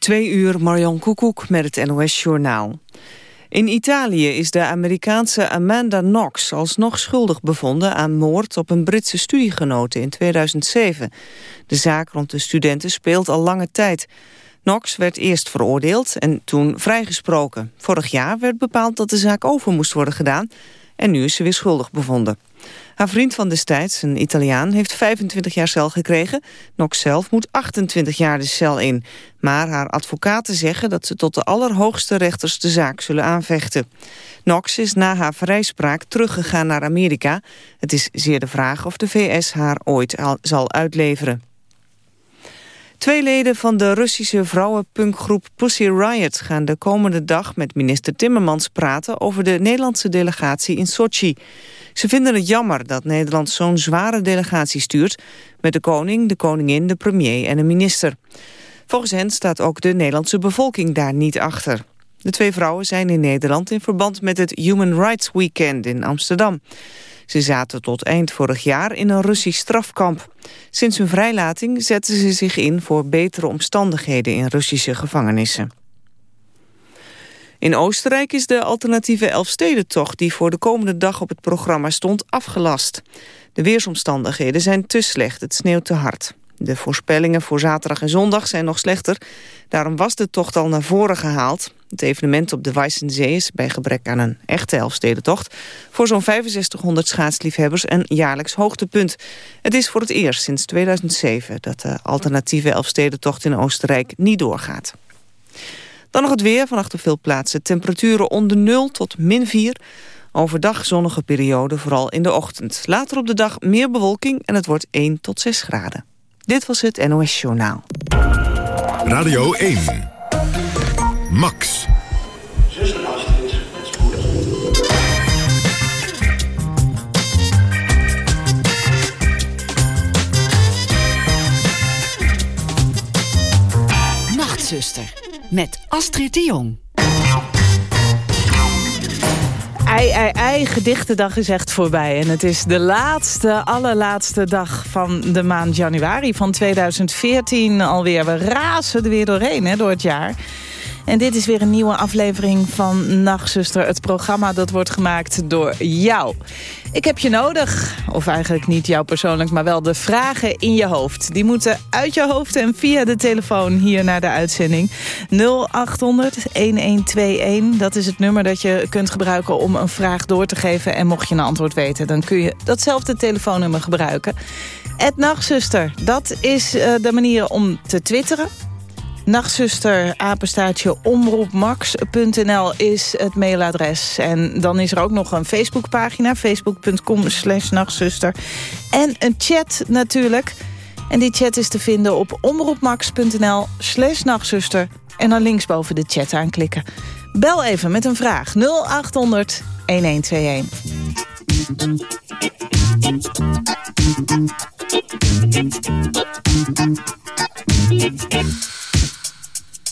Twee uur Marion Koekoek met het NOS Journaal. In Italië is de Amerikaanse Amanda Knox alsnog schuldig bevonden aan moord op een Britse studiegenote in 2007. De zaak rond de studenten speelt al lange tijd. Knox werd eerst veroordeeld en toen vrijgesproken. Vorig jaar werd bepaald dat de zaak over moest worden gedaan en nu is ze weer schuldig bevonden. Haar vriend van destijds, een Italiaan, heeft 25 jaar cel gekregen. Knox zelf moet 28 jaar de cel in. Maar haar advocaten zeggen dat ze tot de allerhoogste rechters de zaak zullen aanvechten. Knox is na haar vrijspraak teruggegaan naar Amerika. Het is zeer de vraag of de VS haar ooit zal uitleveren. Twee leden van de Russische vrouwenpunkgroep Pussy Riot... gaan de komende dag met minister Timmermans praten... over de Nederlandse delegatie in Sochi. Ze vinden het jammer dat Nederland zo'n zware delegatie stuurt... met de koning, de koningin, de premier en een minister. Volgens hen staat ook de Nederlandse bevolking daar niet achter. De twee vrouwen zijn in Nederland in verband met het Human Rights Weekend in Amsterdam. Ze zaten tot eind vorig jaar in een Russisch strafkamp. Sinds hun vrijlating zetten ze zich in voor betere omstandigheden in Russische gevangenissen. In Oostenrijk is de alternatieve Elfstedentocht... die voor de komende dag op het programma stond, afgelast. De weersomstandigheden zijn te slecht, het sneeuwt te hard. De voorspellingen voor zaterdag en zondag zijn nog slechter. Daarom was de tocht al naar voren gehaald. Het evenement op de Weissensee is bij gebrek aan een echte Elfstedentocht... voor zo'n 6500 schaatsliefhebbers een jaarlijks hoogtepunt. Het is voor het eerst sinds 2007 dat de alternatieve Elfstedentocht in Oostenrijk niet doorgaat. Dan nog het weer, vannacht op veel plaatsen. Temperaturen onder 0 tot min 4. Overdag zonnige periode, vooral in de ochtend. Later op de dag meer bewolking en het wordt 1 tot 6 graden. Dit was het NOS Journaal. Radio 1. Max. Zuster Astrid, het spoedig. Nachtzuster, met Astrid de Jong. Ei, ei, ei, gedichtendag is echt voorbij. En het is de laatste, allerlaatste dag van de maand januari van 2014 alweer. We razen er weer doorheen hè, door het jaar. En dit is weer een nieuwe aflevering van Nachtzuster. Het programma dat wordt gemaakt door jou. Ik heb je nodig, of eigenlijk niet jou persoonlijk... maar wel de vragen in je hoofd. Die moeten uit je hoofd en via de telefoon hier naar de uitzending. 0800-1121, dat is het nummer dat je kunt gebruiken... om een vraag door te geven. En mocht je een antwoord weten, dan kun je datzelfde telefoonnummer gebruiken. Het Nachtzuster, dat is eh, de manier om te twitteren Nachtzuster, apenstaartje omroepmax.nl is het mailadres. En dan is er ook nog een Facebookpagina, facebook.com slash nachtzuster. En een chat natuurlijk. En die chat is te vinden op omroepmax.nl slash nachtzuster. En dan linksboven de chat aanklikken. Bel even met een vraag 0800 1121.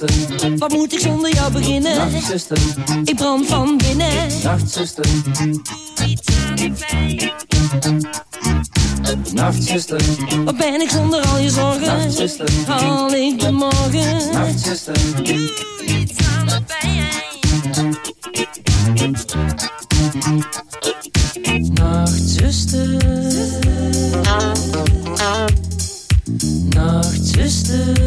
Nachtzuster, Wat moet ik zonder jou beginnen? nachtzuster, Ik brand van binnen. nachtzuster, Iets aan de pijn. nachtzuster, Wat ben ik zonder al je zorgen? Nachtzuster. Haal ik de morgen? nachtzuster, Iets aan de pijn. Nachtzuster. Nachtzuster.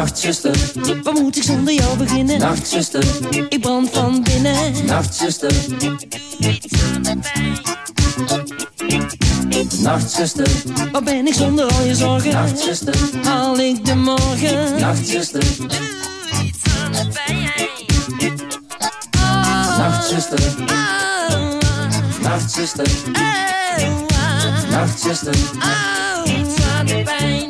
Nachtzuster, wat moet ik zonder jou beginnen? Nachtzuster, ik brand van binnen. Nachtzuster, doe iets aan pijn. Nachtzuster, wat ben ik zonder al je zorgen? Nachtzuster, haal ik de morgen? Nachtzuster, doe iets aan de pijn. Oh. Nachtzuster, oh. Nachtzuster, oh. Nachtzuster, oh. iets pijn.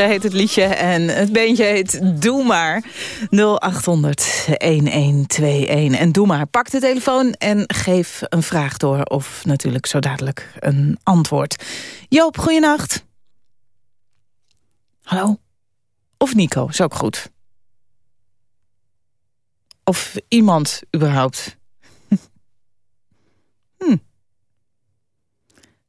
heet het liedje en het beentje heet Doe Maar. 0800 1121. En doe maar. Pak de telefoon en geef een vraag door. Of natuurlijk zo dadelijk een antwoord. Joop, goeienacht. Hallo? Of Nico, is ook goed. Of iemand überhaupt. hm.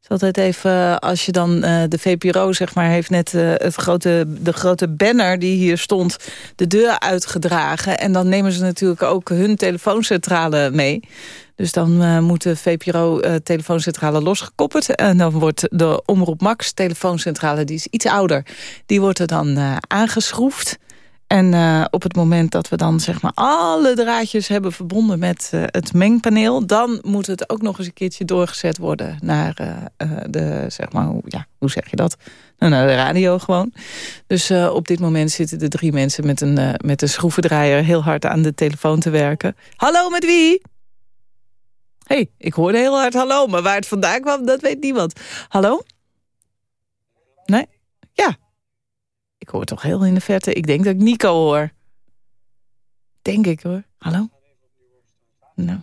Is altijd even, als je dan eh, de VPRO, zeg maar, heeft net eh, het grote, de grote banner die hier stond, de deur uitgedragen. En dan nemen ze natuurlijk ook hun telefooncentrale mee. Dus dan eh, moet de VPRO-telefooncentrale losgekoppeld. En dan wordt de Omroep Max telefooncentrale, die is iets ouder, die wordt er dan eh, aangeschroefd. En eh, op het moment dat we dan zeg maar alle draadjes hebben verbonden met eh, het mengpaneel... dan moet het ook nog eens een keertje doorgezet worden naar eh, de, zeg maar, hoe, ja, hoe zeg je dat? Nou, naar de radio gewoon. Dus op dit moment zitten de drie mensen met een, met een schroevendraaier... heel hard aan de telefoon te werken. Hallo, met wie? hey, ik hoorde heel hard hallo, maar waar het vandaan kwam, dat weet niemand. Hallo? Nee? Ja, ik hoor toch heel in de verte. Ik denk dat ik Nico hoor. Denk ik hoor. Hallo? Nou.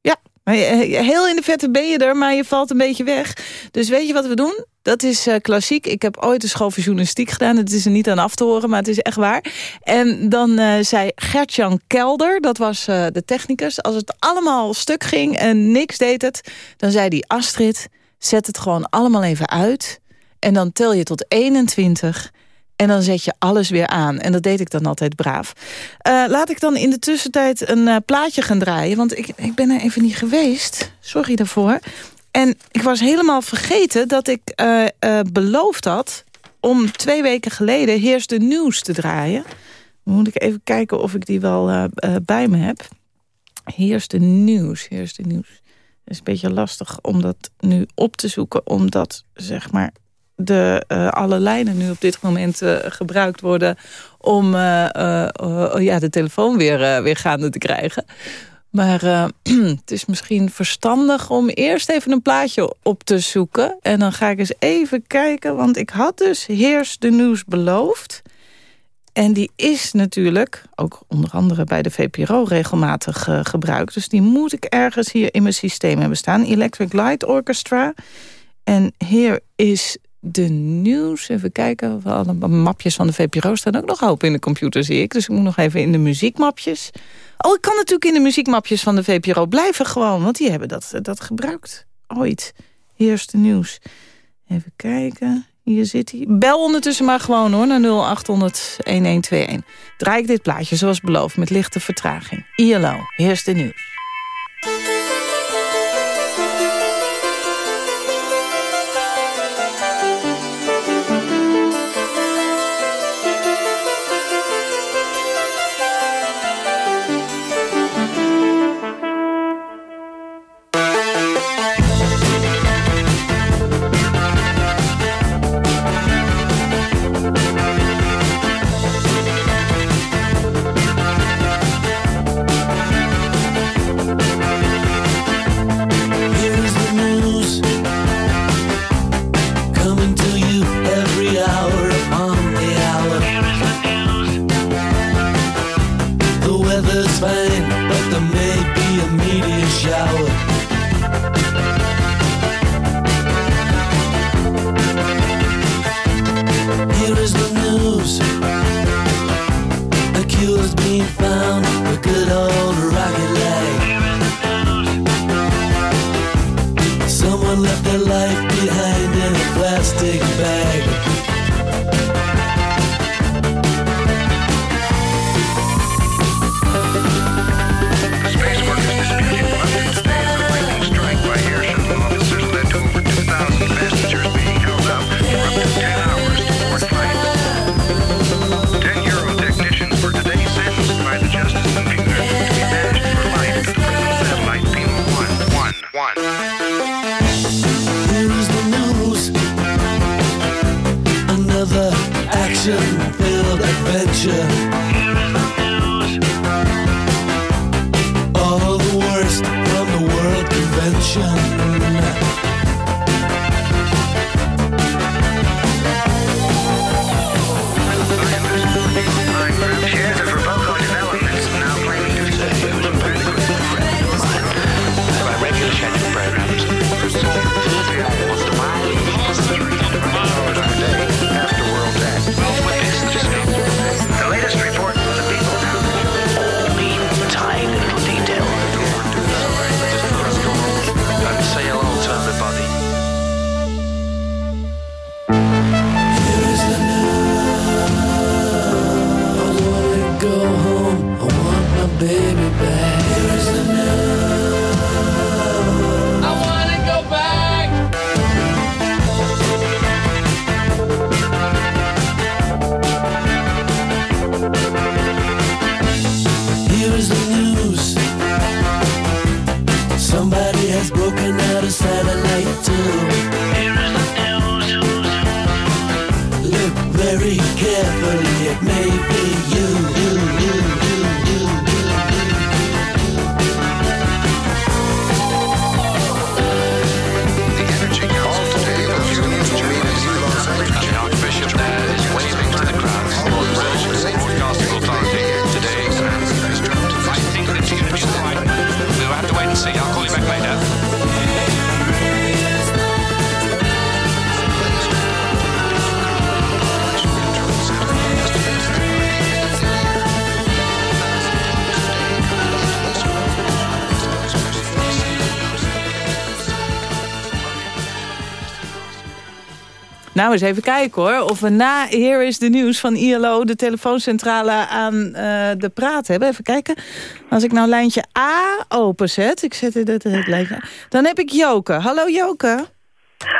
Ja, je- heel in de verte ben je er, maar je valt een beetje weg. Dus weet je wat we doen? Dat is eh, klassiek. Ik heb ooit een school voor journalistiek gedaan. Het is er niet aan af te horen, maar het is echt waar. En dan eh, zei Gertjan Kelder, dat was eh, de technicus... als het allemaal stuk ging en niks deed het... dan zei die Astrid, zet het gewoon allemaal even uit... en dan tel je tot 21... En dan zet je alles weer aan. En dat deed ik dan altijd braaf. Eh, laat ik dan in de tussentijd een eh, plaatje gaan draaien. Want ik, ik ben er even niet geweest. Sorry daarvoor. En ik was helemaal vergeten dat ik eh, beloofd had... om twee weken geleden Heerst de Nieuws te draaien. Moet ik even kijken of ik die wel bij me heb. Heerst de Nieuws, Heerst de Nieuws. Het is een beetje lastig om dat nu op te zoeken... omdat, zeg maar, de, eh, alle lijnen nu op dit moment eh, gebruikt worden... om eh, eh, ja, de telefoon weer, weer gaande te krijgen. Maar het is misschien verstandig om eerst even een plaatje op te zoeken. En dan ga ik eens even kijken, want ik had dus Heers de Nieuws beloofd. En die is natuurlijk, ook onder andere bij de VPRO, regelmatig gebruikt. Dus die moet ik ergens hier in mijn systeem hebben staan. Electric Light Orchestra. En hier is de nieuws. Even kijken, alle mapjes van de VPRO staan ook nog open in de computer, zie ik. Dus ik moet nog even in de muziekmapjes. Oh, ik kan natuurlijk in de muziekmapjes van de VPRO blijven gewoon. Want die hebben dat, dat gebruikt ooit. De nieuws. Even kijken. Hier zit hij. Bel ondertussen maar gewoon hoor, naar 0800-1121. Draai ik dit plaatje zoals beloofd met lichte vertraging. ILO, de nieuws. Nou, eens even kijken hoor. Of we na Here is de nieuws van ILO... de telefooncentrale aan eh, de praat hebben. Even kijken. Als ik nou lijntje A openzet... ik zet dit het lijntje dan heb ik Joke. Hallo Joke.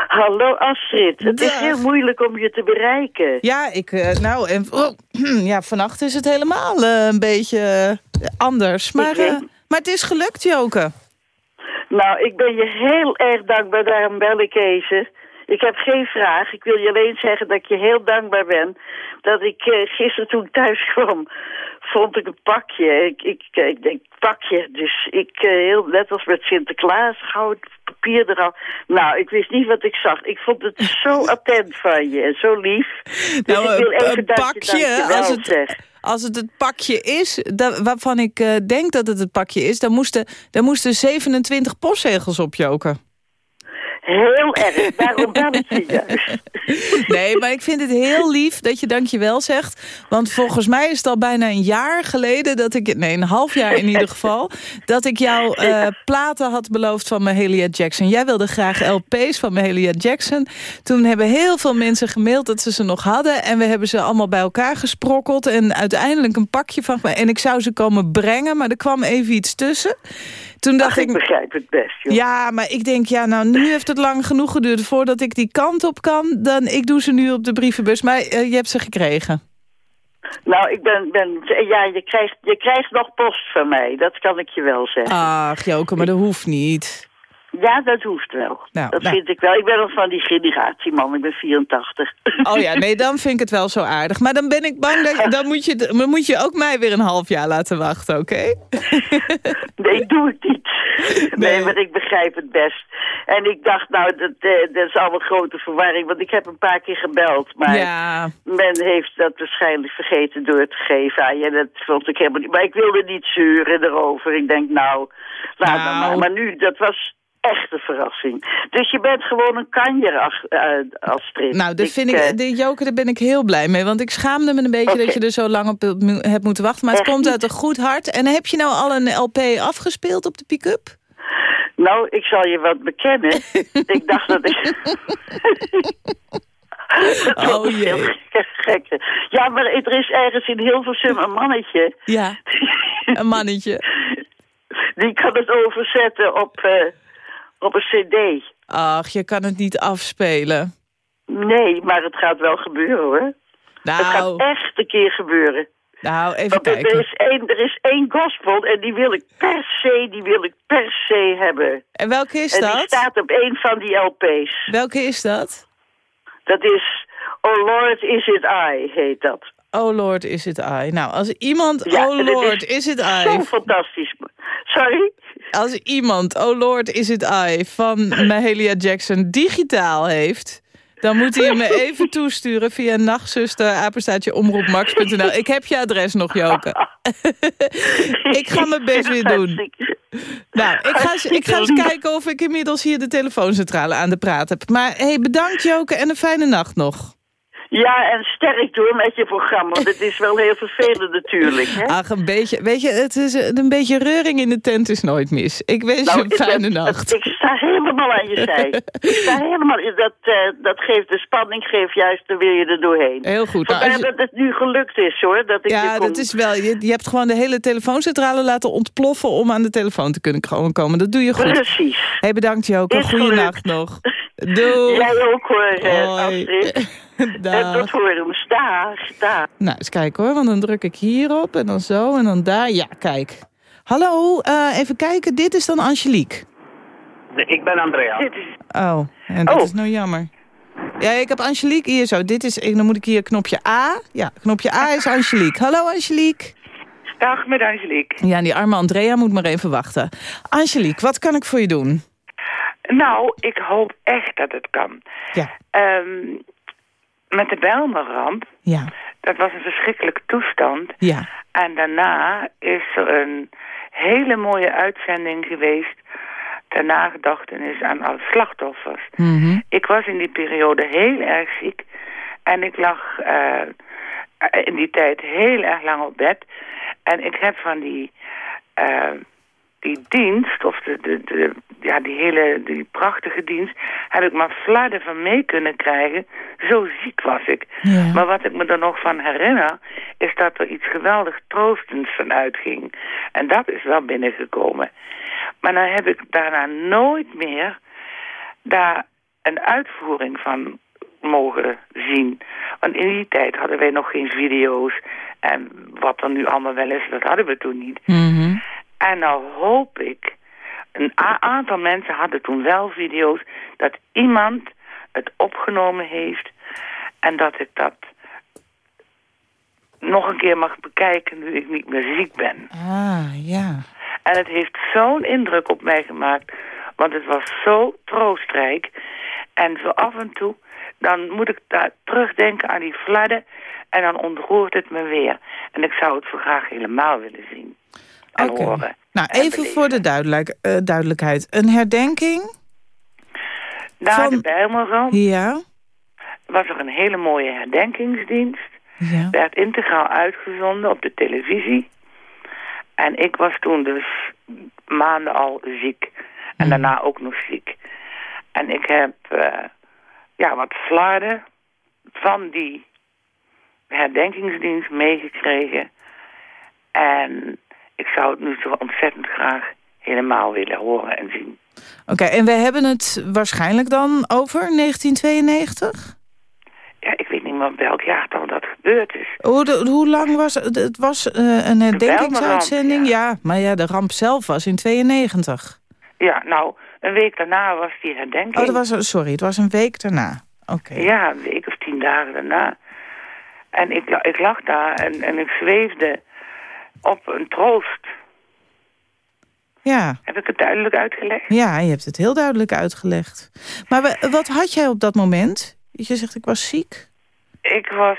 Hallo Astrid, het is heel moeilijk om je te bereiken. Ja, ik, eh, nou, en, oh, ja, vannacht is het helemaal eh, een beetje anders. Maar, maar het is gelukt, Joke. Nou, ik ben je heel erg dankbaar, daarom bel ik even. Ik heb geen vraag. Ik wil je alleen zeggen dat ik je heel dankbaar ben. Dat ik eh, gisteren toen ik thuis kwam, vond ik een pakje. Ik, ik, eh, ik denk, pakje. Dus ik, eh, heel, net als met Sinterklaas, goud papier eraf. Nou, ik wist niet wat ik zag. Ik vond het zo attent van je en zo lief. Dus Nou, ik wil een- even pakje, als het-. Als het het pakje is, dat, waarvan ik denk dat het het pakje is... dan moesten, dan moesten 27 postzegels op, Joke. Heel erg, daarom bel ik juist. Nee, maar ik vind het heel lief dat je dankjewel zegt. Want volgens mij is het al bijna een jaar geleden... dat ik, nee, een half jaar in ieder geval... dat ik jou eh, platen had beloofd van Mahalia Jackson. Jij wilde graag LP's van Mahalia Jackson. Toen hebben heel veel mensen gemaild dat ze ze nog hadden... en we hebben ze allemaal bij elkaar gesprokkeld... en uiteindelijk een pakje van... en ik zou ze komen brengen, maar er kwam even iets tussen... Toen dacht Ach, ik begrijp het best, joh. ja, maar ik denk, ja, nou, nu heeft het lang genoeg geduurd... voordat ik die kant op kan. Dan, ik doe ze nu op de brievenbus. Maar eh, je hebt ze gekregen. Nou, ik ben, ben ja, je krijgt, je krijgt nog post van mij, dat kan ik je wel zeggen. Ach, Joke, maar dat hoeft niet. Ja, dat hoeft wel. Nou, dat nou. vind ik wel. Ik ben nog van die generatie, man. Ik ben 84. Oh ja, nee, dan vind ik het wel zo aardig. Maar dan ben ik bang dat dan moet je, dan moet je ook mij weer een half jaar laten wachten, oké? Nee, doe ik niet. Nee, maar ik begrijp het best. En ik dacht, nou, dat, eh, dat is al een grote verwarring. Want ik heb een paar keer gebeld. Maar Ja, men heeft dat waarschijnlijk vergeten door te geven aan je. Dat vond ik helemaal niet. Maar ik wilde niet zeuren erover. Ik denk, nou, laat Nou. maar. Maar nu, dat was echt een verrassing. Dus je bent gewoon een kanjer, eh, Astrid. nou, dat vind ik, eh, de Joke, daar ben ik heel blij mee. Want ik schaamde me een beetje dat je er zo lang op hebt moeten wachten. Maar het Echt komt uit een goed hart. En heb je nou al een LP afgespeeld op de pick-up? Nou, ik zal je wat bekennen. ik dacht dat ik... Oh, jee. Gekke. Ja, maar er is ergens in Hilversum een mannetje... Ja, een mannetje. die kan het overzetten op, eh, op een cd. Ach, je kan het niet afspelen. Nee, maar het gaat wel gebeuren, hoor. Het gaat Nou, echt een keer gebeuren. nou even Want er, er kijken. is één, er is één gospel en die wil ik per se, die wil ik per se hebben. En welke is en die dat? staat op één van die LP's. Welke is dat? Dat is Oh Lord, Is It I, heet dat. Oh Lord, is it I. Nou, als iemand Ja, Oh Lord, is it Zo I... fantastisch. Sorry? Als iemand Oh Lord, is it I van Mahalia Jackson digitaal heeft... dan moet hij me even toesturen via nachtzuster, apenstaatje omroepmax.nl. Ik heb je adres nog, Joke. ik ga mijn best weer doen. Nou, ik ga, eens- ik ga eens kijken of ik inmiddels hier de telefooncentrale aan de praat heb. Maar hey, bedankt Joke en een fijne nacht nog. Ja, en sterk door met je programma, want het is wel heel vervelend natuurlijk. Hè? Ach, een beetje, weet je, het is een, beetje reuring in de tent is nooit mis. Ik wens je een Nou, fijne dat- nacht. ik sta helemaal aan je zij. ik sta helemaal, dat, eh, dat geeft de spanning, geeft juist, dan wil je er doorheen. Heel goed. Nou, Vandaar als je- dat het nu gelukt is, hoor. Dat ik ja, dat is wel. Je, je hebt gewoon de hele telefooncentrale laten ontploffen om aan de telefoon te kunnen komen. Dat doe je goed. Precies. Hey, bedankt Joke. Goeienacht nog. Doei. Jij ook, hoor, eh, Hoi. Astrid. En Dag. tot horen. Dag, dag. Nou, eens kijken hoor, want dan druk ik hierop en dan zo en dan daar. Ja, kijk. Hallo, eh, even kijken. Dit is dan Angelique. Ik ben Andrea. Dit is... Oh, en dat Oh. is nou jammer. Ja, ik heb Angelique hier zo. Dit is, dan moet ik hier knopje A. Ja, knopje A is Angelique. Hallo Angelique. Dag met Angelique. Ja, die arme Andrea moet maar even wachten. Angelique, wat kan ik voor je doen? Nou, ik hoop echt dat het kan. Ja. Ehm, met de Bijlmerramp, Ja, dat was een verschrikkelijke toestand. ja. En daarna is er een hele mooie uitzending geweest... ter nagedachtenis aan alle slachtoffers. Mhm. Ik was in die periode heel erg ziek. En ik lag eh, in die tijd heel erg lang op bed. En ik heb van die, eh, die dienst, of de, de, de, ja, die hele die prachtige dienst... heb ik maar flarden van mee kunnen krijgen. Zo ziek was ik. Ja. Maar wat ik me er nog van herinner... is dat er iets geweldig troostends van uitging. En dat is wel binnengekomen. Maar dan heb ik daarna nooit meer daar een uitvoering van mogen zien. Want in die tijd hadden wij nog geen video's. En wat er nu allemaal wel is, dat hadden we toen niet. Mhm. En nou hoop ik... Een aantal mensen hadden toen wel video's... dat iemand het opgenomen heeft... en dat ik dat nog een keer mag bekijken nu ik niet meer ziek ben. Ah, ja. En het heeft zo'n indruk op mij gemaakt. Want het was zo troostrijk. En zo af en toe, dan moet ik daar terugdenken aan die fladden. En dan ontroert het me weer. En ik zou het zo graag helemaal willen zien. En horen. Nou, en even voor de duidelijk, eh, duidelijkheid. Een herdenking? Na van- de Bijlmerramp Ja. was er een hele mooie herdenkingsdienst. Ja. Werd integraal uitgezonden op de televisie. En ik was toen dus maanden al ziek. En daarna ook nog ziek. En ik heb eh, ja, wat flarden van die herdenkingsdienst meegekregen. En ik zou het nu zo ontzettend graag helemaal willen horen en zien. Oké, en we hebben het waarschijnlijk dan over 1992? Ja, ik weet niet meer welk jaartal dat gebeurd is. Hoe, de- hoe lang was het? Het was eh, een herdenkingsuitzending? Ja. maar ja, de ramp zelf was in 92. Ja, nou, een week daarna was die herdenking. Oh, dat was, sorry, het was een week daarna. Oké. Ja, een week of tien dagen daarna. En ik, ik lag daar en, en ik zweefde op een troost. Ja. Heb ik het duidelijk uitgelegd? ja, je hebt het heel duidelijk uitgelegd. Maar wat had jij op dat moment? Je zegt, ik was ziek. Ik was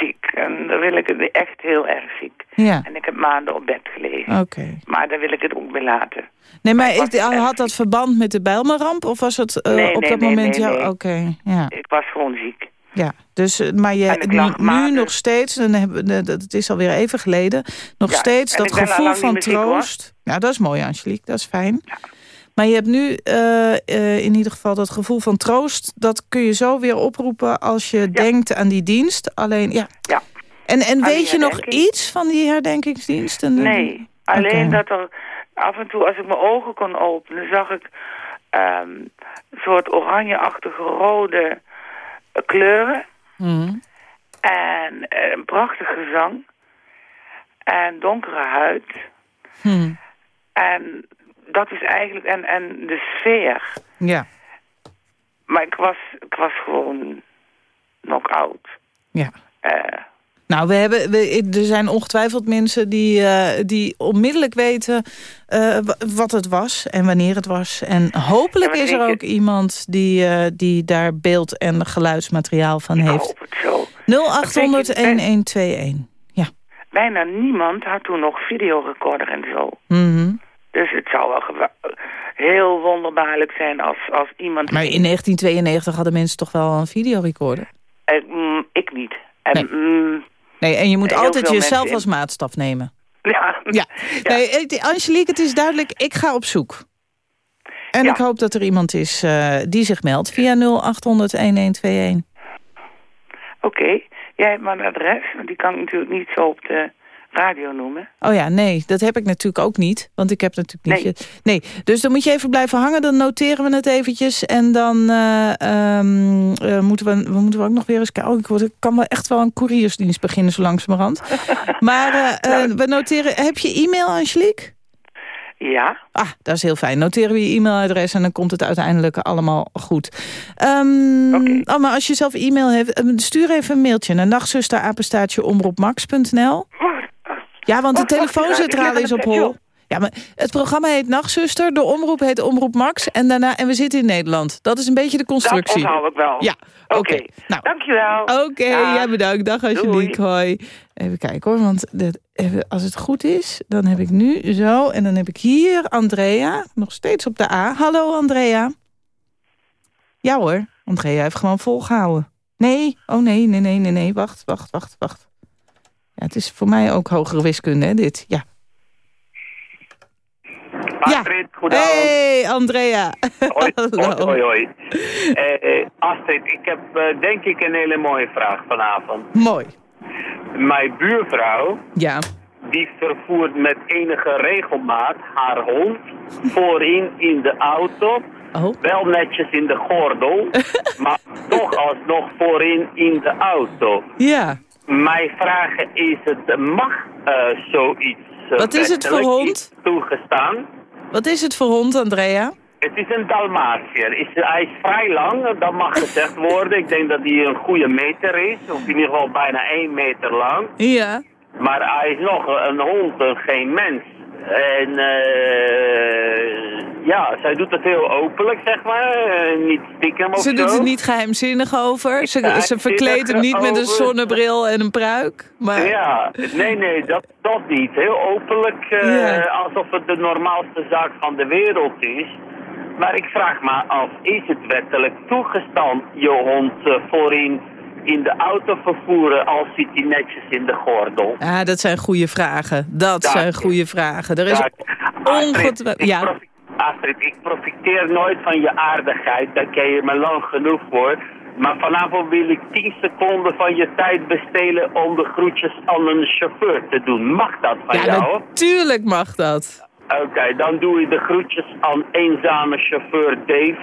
ziek en dan wil ik het echt heel erg ziek. Ja. En ik heb maanden op bed gelegen. Oké. Maar daar wil ik het ook bij laten. Nee, maar ik- had dat verband met de Bijlmerramp? Of was het eh, Nee, op nee, dat nee, moment... nee. oké, ja. Ik was gewoon ziek. Ja, dus, eh, maar je, nu, nu nog steeds, dan hebben dat- is alweer even geleden, nog Ja, steeds dat gevoel van ziek, troost. Nou, dat is mooi, Angelique, dat is fijn. Maar je hebt nu eh, eh, in ieder geval dat gevoel van troost. Dat kun je zo weer oproepen als je denkt aan die dienst. Alleen, ja. Ja. En, en Aan weet je nog iets van die herdenkingsdiensten? Nee, alleen dat er af en toe, als ik mijn ogen kon openen, zag ik ehm, een soort oranjeachtige rode kleuren. Mhm. En eh, een prachtig gezang. En donkere huid. Hm. En dat is eigenlijk, en, en de sfeer. Ja, Maar ik was, ik was gewoon knock-out. ja. Eh, Nou, we hebben, we, er zijn ongetwijfeld mensen die, eh, die onmiddellijk weten eh, wa- wat het was en wanneer het was. En hopelijk Ja, is er ook iemand die, eh, die daar beeld- en geluidsmateriaal van ik heeft. hoop het zo. 0800 1121. Ja. Bijna niemand had toen nog videorecorder en zo. Mhm. Dus het zou wel heel wonderbaarlijk zijn als, als iemand... Maar in 1992 hadden mensen toch wel een videorecorder? Mm, ik niet. En, Nee. mm, Nee, en je moet altijd jezelf als maatstaf nemen. ja. Ja. Nee, eh, Angelique, het is duidelijk, ik ga op zoek. En Ja. ik hoop dat er iemand is eh, die zich meldt via 0800 1121. Oké. Jij hebt mijn adres, want die kan ik natuurlijk niet zo op de radio noemen. Oh ja, nee, dat heb ik natuurlijk ook niet. Want ik heb natuurlijk niet... Nee. je- nee, dus dan moet je even blijven hangen. Dan noteren we het eventjes. En dan eh, ehm, eh, moeten, we, we moeten we ook nog weer eens kijken. Oh, ik, word, ik kan wel echt wel een couriersdienst beginnen zo langzamerhand. maar eh, eh, we noteren... Heb je e-mail, Angelique? Ja. Ah, dat is heel fijn. Noteren we je e-mailadres en dan komt het uiteindelijk allemaal goed. Oh, maar als je zelf e-mail hebt, stuur even een mailtje naar nachtzusterapenstaatjeomroepmax.nl. Ja, want de wacht, telefooncentrale is op hol. Ja, maar het programma heet Nachtzuster, de omroep heet Omroep Max en daarna en we zitten in Nederland. Dat is een beetje de constructie. Dat onthoud ik wel. Ja, oké. Nou. Dankjewel. Oké, jij bedankt. Dag Angelique, Doei. hoi. Even kijken hoor, want dat- even, als het goed is, dan heb ik nu zo... en dan heb ik hier Andrea, nog steeds op de A. Hallo Andrea. Ja hoor, Andrea heeft gewoon volgehouden. Nee, oh nee, nee, nee, nee, nee, wacht, wacht, wacht, wacht. Ja, het is voor mij ook hogere wiskunde, hè, dit. Ja. Astrid, goedenavond. Hey, Andrea. Hoi, Hallo. hoi, hoi. eh, Astrid, ik heb eh, denk ik een hele mooie vraag vanavond. Mooi. Mijn buurvrouw, Ja. die vervoert met enige regelmaat haar hond voorin in de auto. Oh. Wel netjes in de gordel, maar toch alsnog voorin in de auto. Ja. Mijn vraag is, het mag eh, zoiets eh, Wat is het voor hond? Toegestaan? Wat is het voor hond, Andrea? Het is een Dalmatiër. Is, hij is vrij lang, dat mag gezegd worden. Ik denk dat hij een goede meter is, of in ieder geval bijna 1 meter lang. Ja. Maar hij is nog een hond, en geen mens. En eh, ja, zij doet het heel openlijk, zeg maar. Eh, niet stiekem of Ze zo. doet er niet geheimzinnig over. Ze, ze verkleedt hem niet met een zonnebril en een pruik. Maar Ja, nee, nee, dat, dat niet. Heel openlijk, eh, Ja. alsof het de normaalste zaak van de wereld is. Maar ik vraag me af, is het wettelijk toegestaan je hond voorin in de auto vervoeren als zit hij netjes in de gordel? ja, dat zijn goede vragen. Dat zijn goede vragen. Er is ongetwijfeld... ik Ja, Astrid, ik profiteer nooit van je aardigheid, daar ken je me lang genoeg voor. Maar vanavond wil ik 10 seconden van je tijd besteden om de groetjes aan een chauffeur te doen. Mag dat van ja jou? natuurlijk mag dat. Oké, dan doe je de groetjes aan eenzame chauffeur Dave.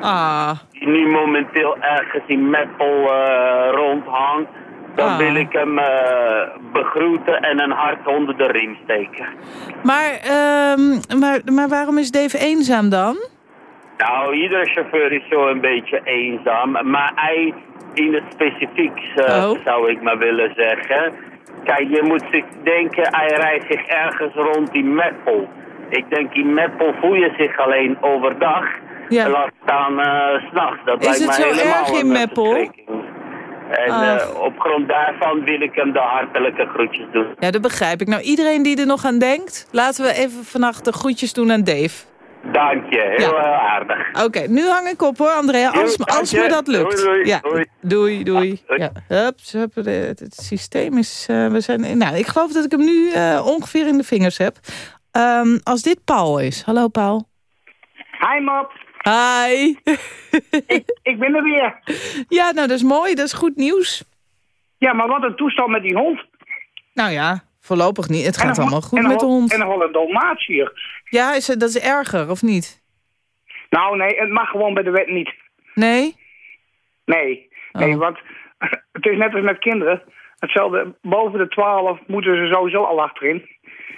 Ah, Die nu momenteel ergens in Meppel eh, rondhangt. Dan Ah. wil ik hem eh, begroeten en een hart onder de riem steken. maar, ehm, maar, maar waarom is Dave eenzaam dan? Nou, iedere chauffeur is zo een beetje eenzaam. Maar hij in het specifiek eh, Oh. zou ik maar willen zeggen. Kijk, je moet zich denken, hij rijdt zich ergens rond in Meppel. Ik denk in Meppel voel je zich alleen overdag. Ja. Laat staan s s'nachts. Dat Is lijkt het mij zo helemaal erg in Meppel? En Ach. eh, op grond daarvan wil ik hem de hartelijke groetjes doen. Ja, dat begrijp ik. Nou, iedereen die er nog aan denkt... laten we even vannacht de groetjes doen aan Dave. Dank je, heel Ja. eh, aardig. Oké, nu hang ik op hoor, Andrea. Als, als me dat lukt. Doei, doei, ja. doei. doei. doei. Ja. Hups, hup, het, het systeem is... eh, we zijn, nou, ik geloof dat ik hem nu eh, ongeveer in de vingers heb. Ehm, als dit Paul is. Hallo Paul. Hi Mop, Hi. ik, ik ben er weer. Ja, nou, dat is mooi. Dat is goed nieuws. Ja, maar wat een toestand met die hond. Nou ja, voorlopig niet. Het gaat allemaal goed en met de hond. En nog een Dalmatiër. Ja, is dat is erger, of niet? Nou nee, het mag gewoon bij de wet niet. Nee? Nee, nee Oh. want het is net als met kinderen. Hetzelfde, boven de 12 moeten ze sowieso al achterin.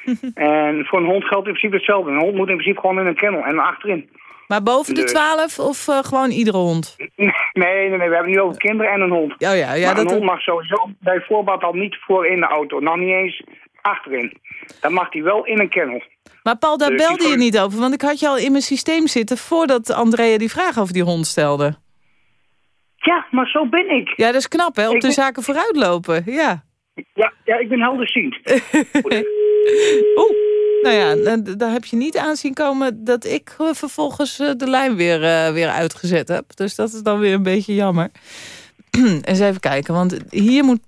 en voor een hond geldt in principe hetzelfde. Een hond moet in principe gewoon in een kennel en achterin. Maar boven de Dus- 12 of eh, gewoon iedere hond? Nee, nee, nee, we hebben nu over kinderen en een hond. Ja, ja, ja. maar dat een hond mag sowieso bij voorbaat al niet voor in de auto. Nog niet eens achterin. Dan mag hij wel in een kennel. Maar Paul, daar Dus belde je niet over. Want ik had je al in mijn systeem zitten voordat Andrea die vraag over die hond stelde. Ja, maar zo ben ik. Ja, dat is knap, hè? Op Ik de ben- zaken vooruitlopen. Ja. Ja, ja ik ben helderziend. Oeh. Nou ja, daar heb je niet aan zien komen dat ik eh, vervolgens eh, de lijn weer, eh, weer uitgezet heb. Dus dat is dan weer een beetje jammer. Eens even kijken, want hier moet...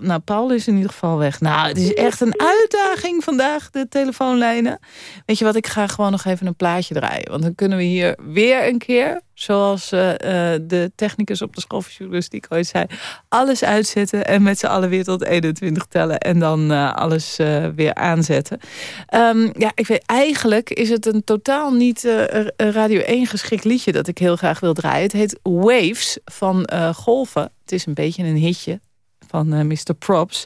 Nou, Paul is in ieder geval weg. Nou, het is echt een uitdaging vandaag, de telefoonlijnen. Weet je wat, ik ga gewoon nog even een plaatje draaien. Want dan kunnen we hier weer een keer, zoals eh, eh, de technicus op de school van journalistiek ooit zei... alles uitzetten en met z'n allen weer tot 21 tellen... en dan eh, alles weer aanzetten. Ehm, ja, ik weet, eigenlijk is het een totaal niet Radio 1 geschikt liedje... dat ik heel graag wil draaien. Het heet Waves van Golven. Het is een beetje een hitje van Mr. Props.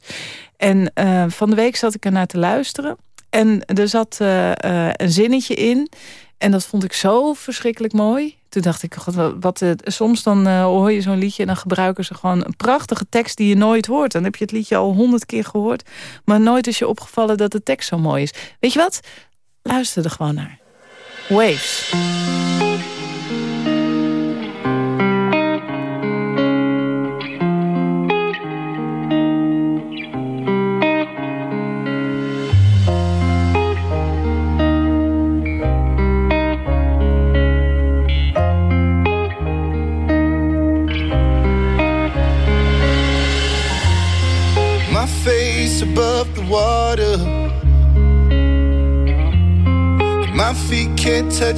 En van de week zat ik ernaar te luisteren. En er zat een zinnetje in. En dat vond ik zo verschrikkelijk mooi. Toen dacht ik, god, wat, wat het- soms dan eh, hoor je zo'n liedje... en dan gebruiken ze gewoon een prachtige tekst die je nooit hoort. Dan heb je het liedje al honderd keer gehoord. Maar nooit is je opgevallen dat de tekst zo mooi is. Weet je wat? Luister er gewoon naar. Waves.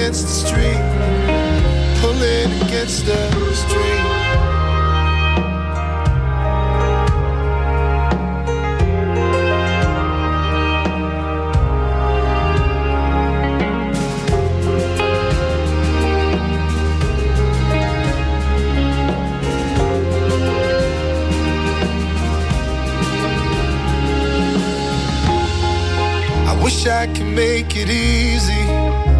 against the stream, pulling against the stream. I wish I could make it. Easy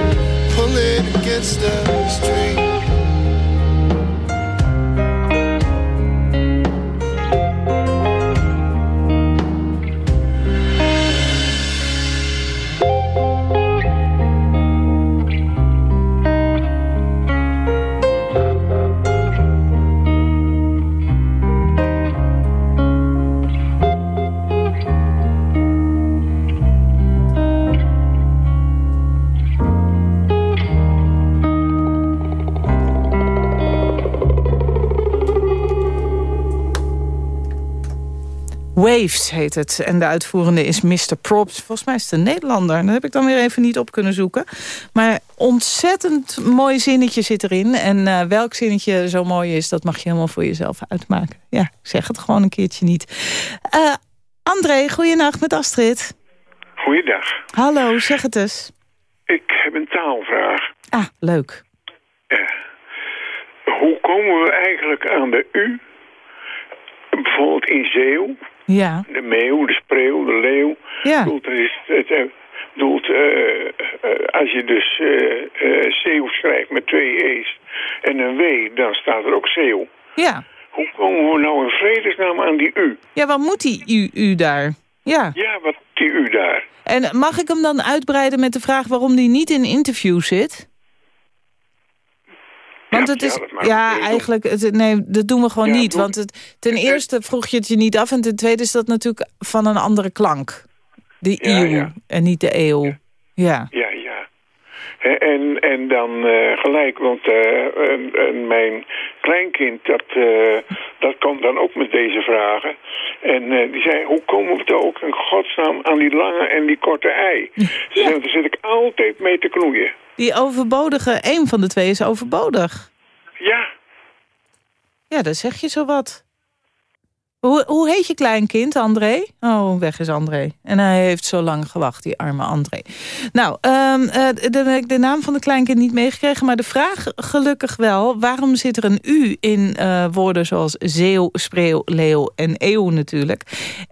pulling against the stream. Waves heet het. En de uitvoerende is Mr. Props. Volgens mij is het een Nederlander. Dat heb ik dan weer even niet op kunnen zoeken. Maar ontzettend mooi zinnetje zit erin. En eh, welk zinnetje zo mooi is, dat mag je helemaal voor jezelf uitmaken. Ja, ik zeg het gewoon een keertje niet. Uh, André, goeienacht met Astrid. Goeiedag. Hallo, zeg het eens. Ik heb een taalvraag. Ah, leuk. Ja. Hoe komen we eigenlijk aan de U? Bijvoorbeeld in Zeeuw. Ja. De meeuw, de spreeuw, de leeuw. Ja. Is, het, eh, eh, eh, als je dus eh, zeeuw schrijft met twee E's en een W, dan staat er ook zeeuw. Ja. Hoe komen we nou in vredesnaam aan die U? Ja, wat moet die u, u daar? Ja. Ja, wat die U daar? En mag ik hem dan uitbreiden met de vraag waarom die niet in interview zit? Want Ja, het is, ja, eigenlijk, het, nee, dat doen we gewoon Ja, niet. Want het, ten eerste vroeg je het je niet af en ten tweede is dat natuurlijk van een andere klank. De eeuw en niet de eeuw. Ja. Ja, ja. En, en dan eh, gelijk, want eh, en- en mijn kleinkind, dat, eh, dat komt dan ook met deze vragen. En die zei, hoe komen we toch ook in godsnaam aan die lange en die korte ei? Ze daar zit ik altijd mee te knoeien. Die overbodige, één van de twee is overbodig. Ja, Ja, dan zeg je zo wat. Hoe, hoe heet je kleinkind, André? Oh, weg is André. En hij heeft zo lang gewacht, die arme André. Nou, ehm, eh, dan heb ik de naam van de kleinkind niet meegekregen... maar de vraag gelukkig wel... waarom zit er een U in eh, woorden zoals zeeuw, spreeuw, leeuw en eeuw natuurlijk?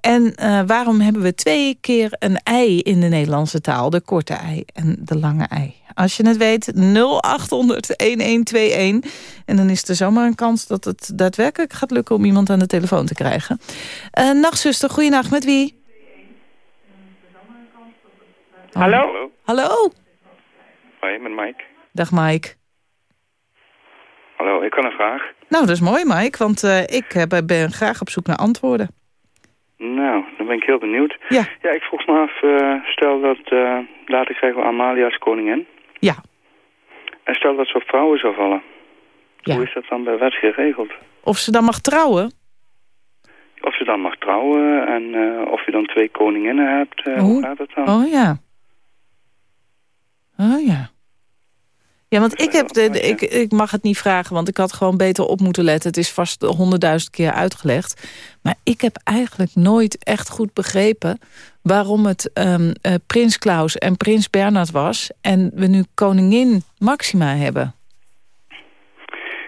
En eh, waarom hebben we twee keer een ei in de Nederlandse taal? De korte ei en de lange ei. Als je het weet, 0800-1121. En dan is er zomaar een kans dat het daadwerkelijk gaat lukken... om iemand aan de telefoon te krijgen. Uh, nachtzuster, goeienacht. Met wie? Hallo? Hallo? Hoi, met Mike. Dag Mike. Hallo, ik kan een vraag. Nou, dat is mooi Mike, want uh, ik uh, ben graag op zoek naar antwoorden. Nou, dan ben ik heel benieuwd. Ja. Ja, ik vroeg me af, uh, stel dat later krijgen we Amalia als koningin. Ja. En stel dat ze op vrouwen zou vallen. Ja. Hoe is dat dan bij wet geregeld? Of ze dan mag trouwen? Of ze dan mag trouwen en uh, of je dan twee koninginnen hebt. Uh, hoe gaat dat dan? Oh ja. Oh ja. Ja, want ik, heb de, de, ik, ik mag het niet vragen, want ik had gewoon beter op moeten letten. Het is vast honderdduizend keer uitgelegd. Maar ik heb eigenlijk nooit echt goed begrepen... waarom het um, uh, prins Klaus en prins Bernard was... en we nu koningin Maxima hebben.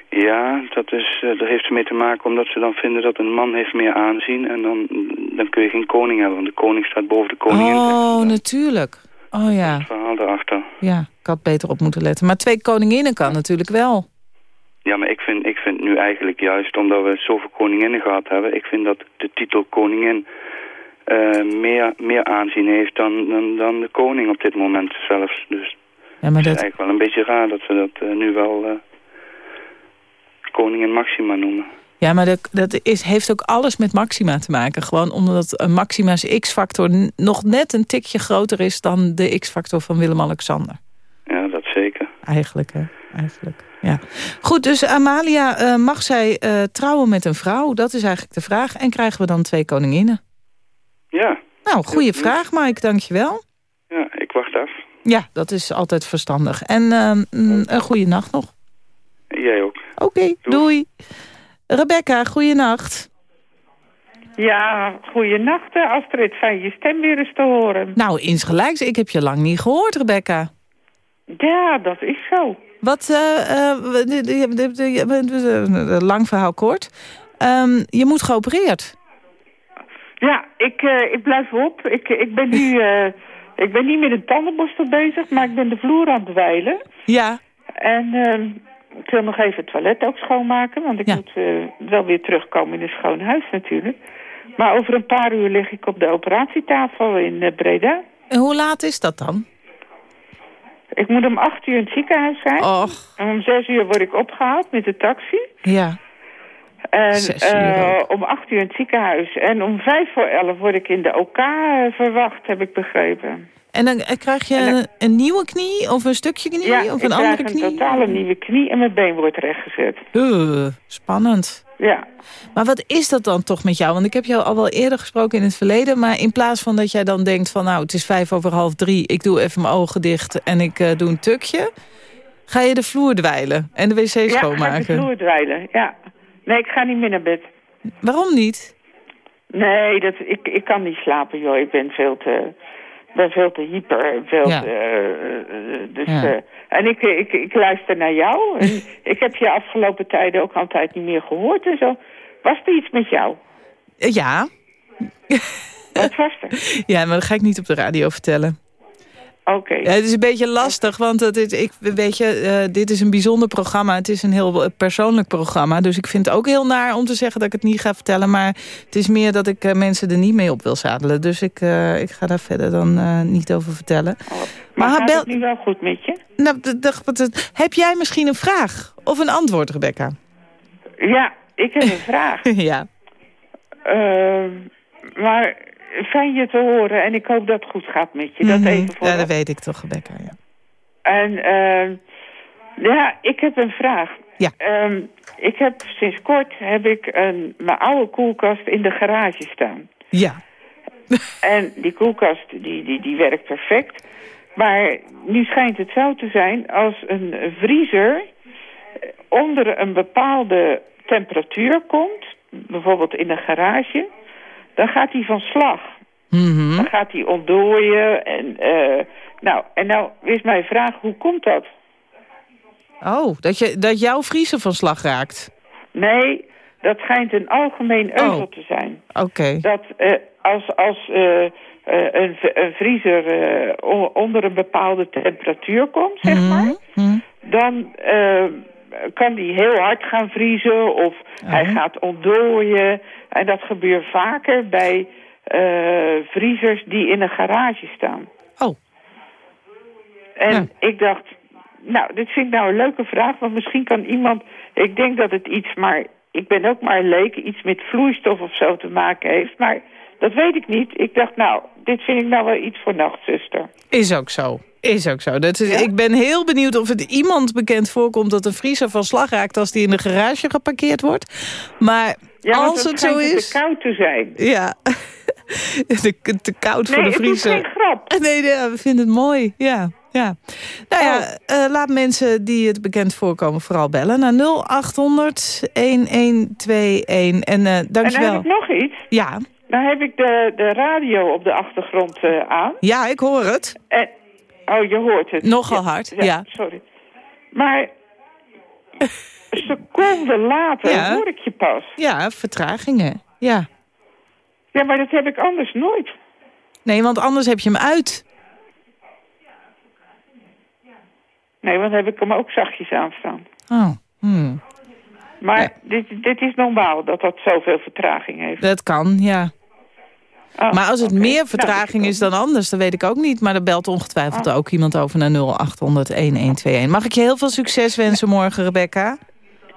Ja, dat, is, uh, dat heeft ermee te maken omdat ze dan vinden dat een man heeft meer aanzien... en dan, dan kun je geen koning hebben, want de koning staat boven de koningin. Oh, natuurlijk. Oh ja. Het verhaal daarachter. Ja, ik had beter op moeten letten. Maar twee koninginnen kan natuurlijk wel. Ja, maar ik vind, ik vind nu eigenlijk juist, omdat we zoveel koninginnen gehad hebben... ik vind dat de titel koningin uh, meer, meer aanzien heeft dan, dan, dan de koning op dit moment zelfs. Dus ja, maar het dat... is eigenlijk wel een beetje raar dat we dat uh, nu wel uh, koningin Maxima noemen. Ja, maar dat, dat is, heeft ook alles met Maxima te maken. Gewoon omdat Maxima's X-factor nog net een tikje groter is... dan de X-factor van Willem-Alexander. Ja, dat zeker. Eigenlijk, hè. Eigenlijk, ja. Goed, dus Amalia, uh, mag zij uh, trouwen met een vrouw? Dat is eigenlijk de vraag. En krijgen we dan twee koninginnen? Ja. Nou, goede vraag, Mike. Dankjewel. Ja, ik wacht af. Ja, dat is altijd verstandig. En uh, mm, een goede nacht nog. Jij ook. Oké, okay, doei. doei. Rebecca, goeienacht. Ja, goeienacht Astrid. Fijn je stem weer eens te horen. Nou, insgelijks. Ik heb je lang niet gehoord, Rebecca. Ja, dat is zo. Wat, uh, lang verhaal kort. Um, je moet geopereerd. Ja, ik, uh, ik blijf op. Ik, ik, ben nu, uh, ik ben niet met een tandenborstel bezig, maar ik ben de vloer aan het wijlen. Ja. En ik wil nog even het toilet ook schoonmaken, want ik ja. moet uh, wel weer terugkomen in een schoon huis natuurlijk. Maar over een paar uur lig ik op de operatietafel in uh, Breda. En hoe laat is dat dan? Ik moet om acht uur in het ziekenhuis zijn. Och. En om zes uur word ik opgehaald met de taxi. Ja. En uh, om acht uur in het ziekenhuis. En om vijf voor elf word ik in de OK verwacht, heb ik begrepen. En dan krijg je dan, een nieuwe knie of een stukje knie ja, of een andere knie? Ja, een totale nieuwe knie en mijn been wordt rechtgezet. Uh, spannend. Ja. Maar wat is dat dan toch met jou? Want ik heb jou al wel eerder gesproken in het verleden... maar in plaats van dat jij dan denkt van... nou, het is vijf over half drie, ik doe even mijn ogen dicht... en ik eh, doe een tukje... ga je de vloer dweilen en de wc Ja, ga ik de schoonmaken? vloer dweilen, ja. Nee, ik ga niet meer naar bed. Waarom niet? Nee, dat, ik, ik kan niet slapen, joh. Ik ben veel te, ben veel te hyper. Veel Ja. te, eh, eh, dus, Ja. eh, en ik, ik, ik luister naar jou. En ik heb je afgelopen tijden ook altijd niet meer gehoord en zo. Was er iets met jou? Ja. Wat was er? Ja, maar dat ga ik niet op de radio vertellen. Oké. Ja, het is een beetje lastig, want het is, ik, weet je, eh, dit is een bijzonder programma. Het is een heel persoonlijk programma. Dus ik vind het ook heel naar om te zeggen dat ik het niet ga vertellen. Maar het is meer dat ik eh, mensen er niet mee op wil zadelen. Dus ik, eh, ik ga daar verder dan niet over vertellen. Maar ha- gaat het nu wel goed met je? Nou, heb jij misschien een vraag of een antwoord, Rebecca? Ja, ik heb een vraag. ja. Maar fijn je te horen en ik hoop dat het goed gaat met je. Dat Mhm. even voor Ja, dat weet ik toch, Rebecca. Ja. En eh, ja, ik heb een vraag. Ja. Ehm, ik heb sinds kort heb ik een, mijn oude koelkast in de garage staan. Ja. En die koelkast die, die, die werkt perfect. Maar nu schijnt het zo te zijn als een vriezer onder een bepaalde temperatuur komt, bijvoorbeeld in een garage, dan gaat hij van slag. Mhm. Dan gaat hij ontdooien. En, eh, nou, en nou is mijn vraag, hoe komt dat? Oh, dat, je, dat jouw vriezer van slag raakt. Nee, dat schijnt een algemeen euvel Oh. te zijn. Oké. Dat eh, als, als eh, een, een vriezer onder een bepaalde temperatuur komt, zeg Mhm. maar... dan eh, kan die heel hard gaan vriezen of hij gaat ontdooien. En dat gebeurt vaker bij eh, vriezers die in een garage staan. Oh. En ik dacht, nou, dit vind ik nou een leuke vraag, want misschien kan iemand... Ik denk dat het iets, maar ik ben ook maar een leek, iets met vloeistof of zo te maken heeft. Maar dat weet ik niet. Ik dacht, nou, dit vind ik nou wel iets voor nachtzuster. Is ook zo. Is ook zo. Dat is, Ik ben heel benieuwd of het iemand bekend voorkomt... dat een vriezer van slag raakt als die in de garage geparkeerd wordt. Maar Ja, als het zo is... te koud te zijn. Ja. te, te koud voor Nee, de het is vriezer. geen grap. Nee, nee, we vinden het mooi. Ja, ja. Nou ja, Oh. eh, laat mensen die het bekend voorkomen vooral bellen... naar 0800 1121. En En dankjewel. dan heb ik nog iets. Ja. Dan heb ik de, de radio op de achtergrond eh, aan. ja, ik hoor het. En, oh, je hoort het. Nogal hard, ja. Sorry. Maar een seconde later Ja. hoor ik je pas. Ja, vertragingen. Ja. Ja, maar dat heb ik anders nooit. Nee, want anders heb je hem uit. Nee, want dan heb ik hem ook zachtjes aanstaan. Oh, hmm. Maar dit, dit is normaal dat dat zoveel vertraging heeft. dat kan, ja. Oh, maar als het meer vertraging is dan anders, dan weet ik ook niet. Maar er belt ongetwijfeld ook iemand over naar 0800 1121. Mag ik je heel veel succes wensen morgen, Rebecca?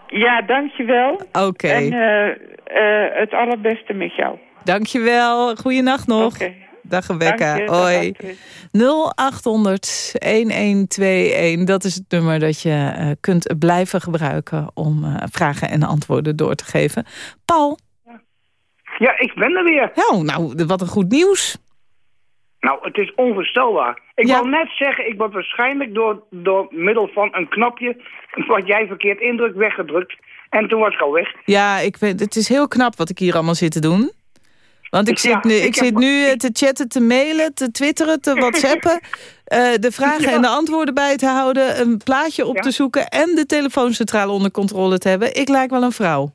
Ja, dankjewel. Oké. En eh, eh, het allerbeste met jou. Dankjewel. Goeienacht nog. Dag Rebecca. Je. Hoi. Astrid. 0800 1121. Dat is het nummer dat je eh, kunt blijven gebruiken om vragen en antwoorden door te geven. Paul? Ja, ik ben er weer. Oh, nou, wat een goed nieuws. Nou, het is onvoorstelbaar. Ik Ja. wou net zeggen, ik word waarschijnlijk door, door middel van een knopje... wat jij verkeerd indrukt, weggedrukt. En toen was ik al weg. Ja, ik weet, het is heel knap wat ik hier allemaal zit te doen. Want ik Ja, zit nu, ik ik heb- zit nu eh, te chatten, te mailen, te twitteren, te whatsappen. eh, de vragen en de antwoorden bij te houden. Een plaatje op te zoeken en de telefooncentrale onder controle te hebben. Ik lijk wel een vrouw.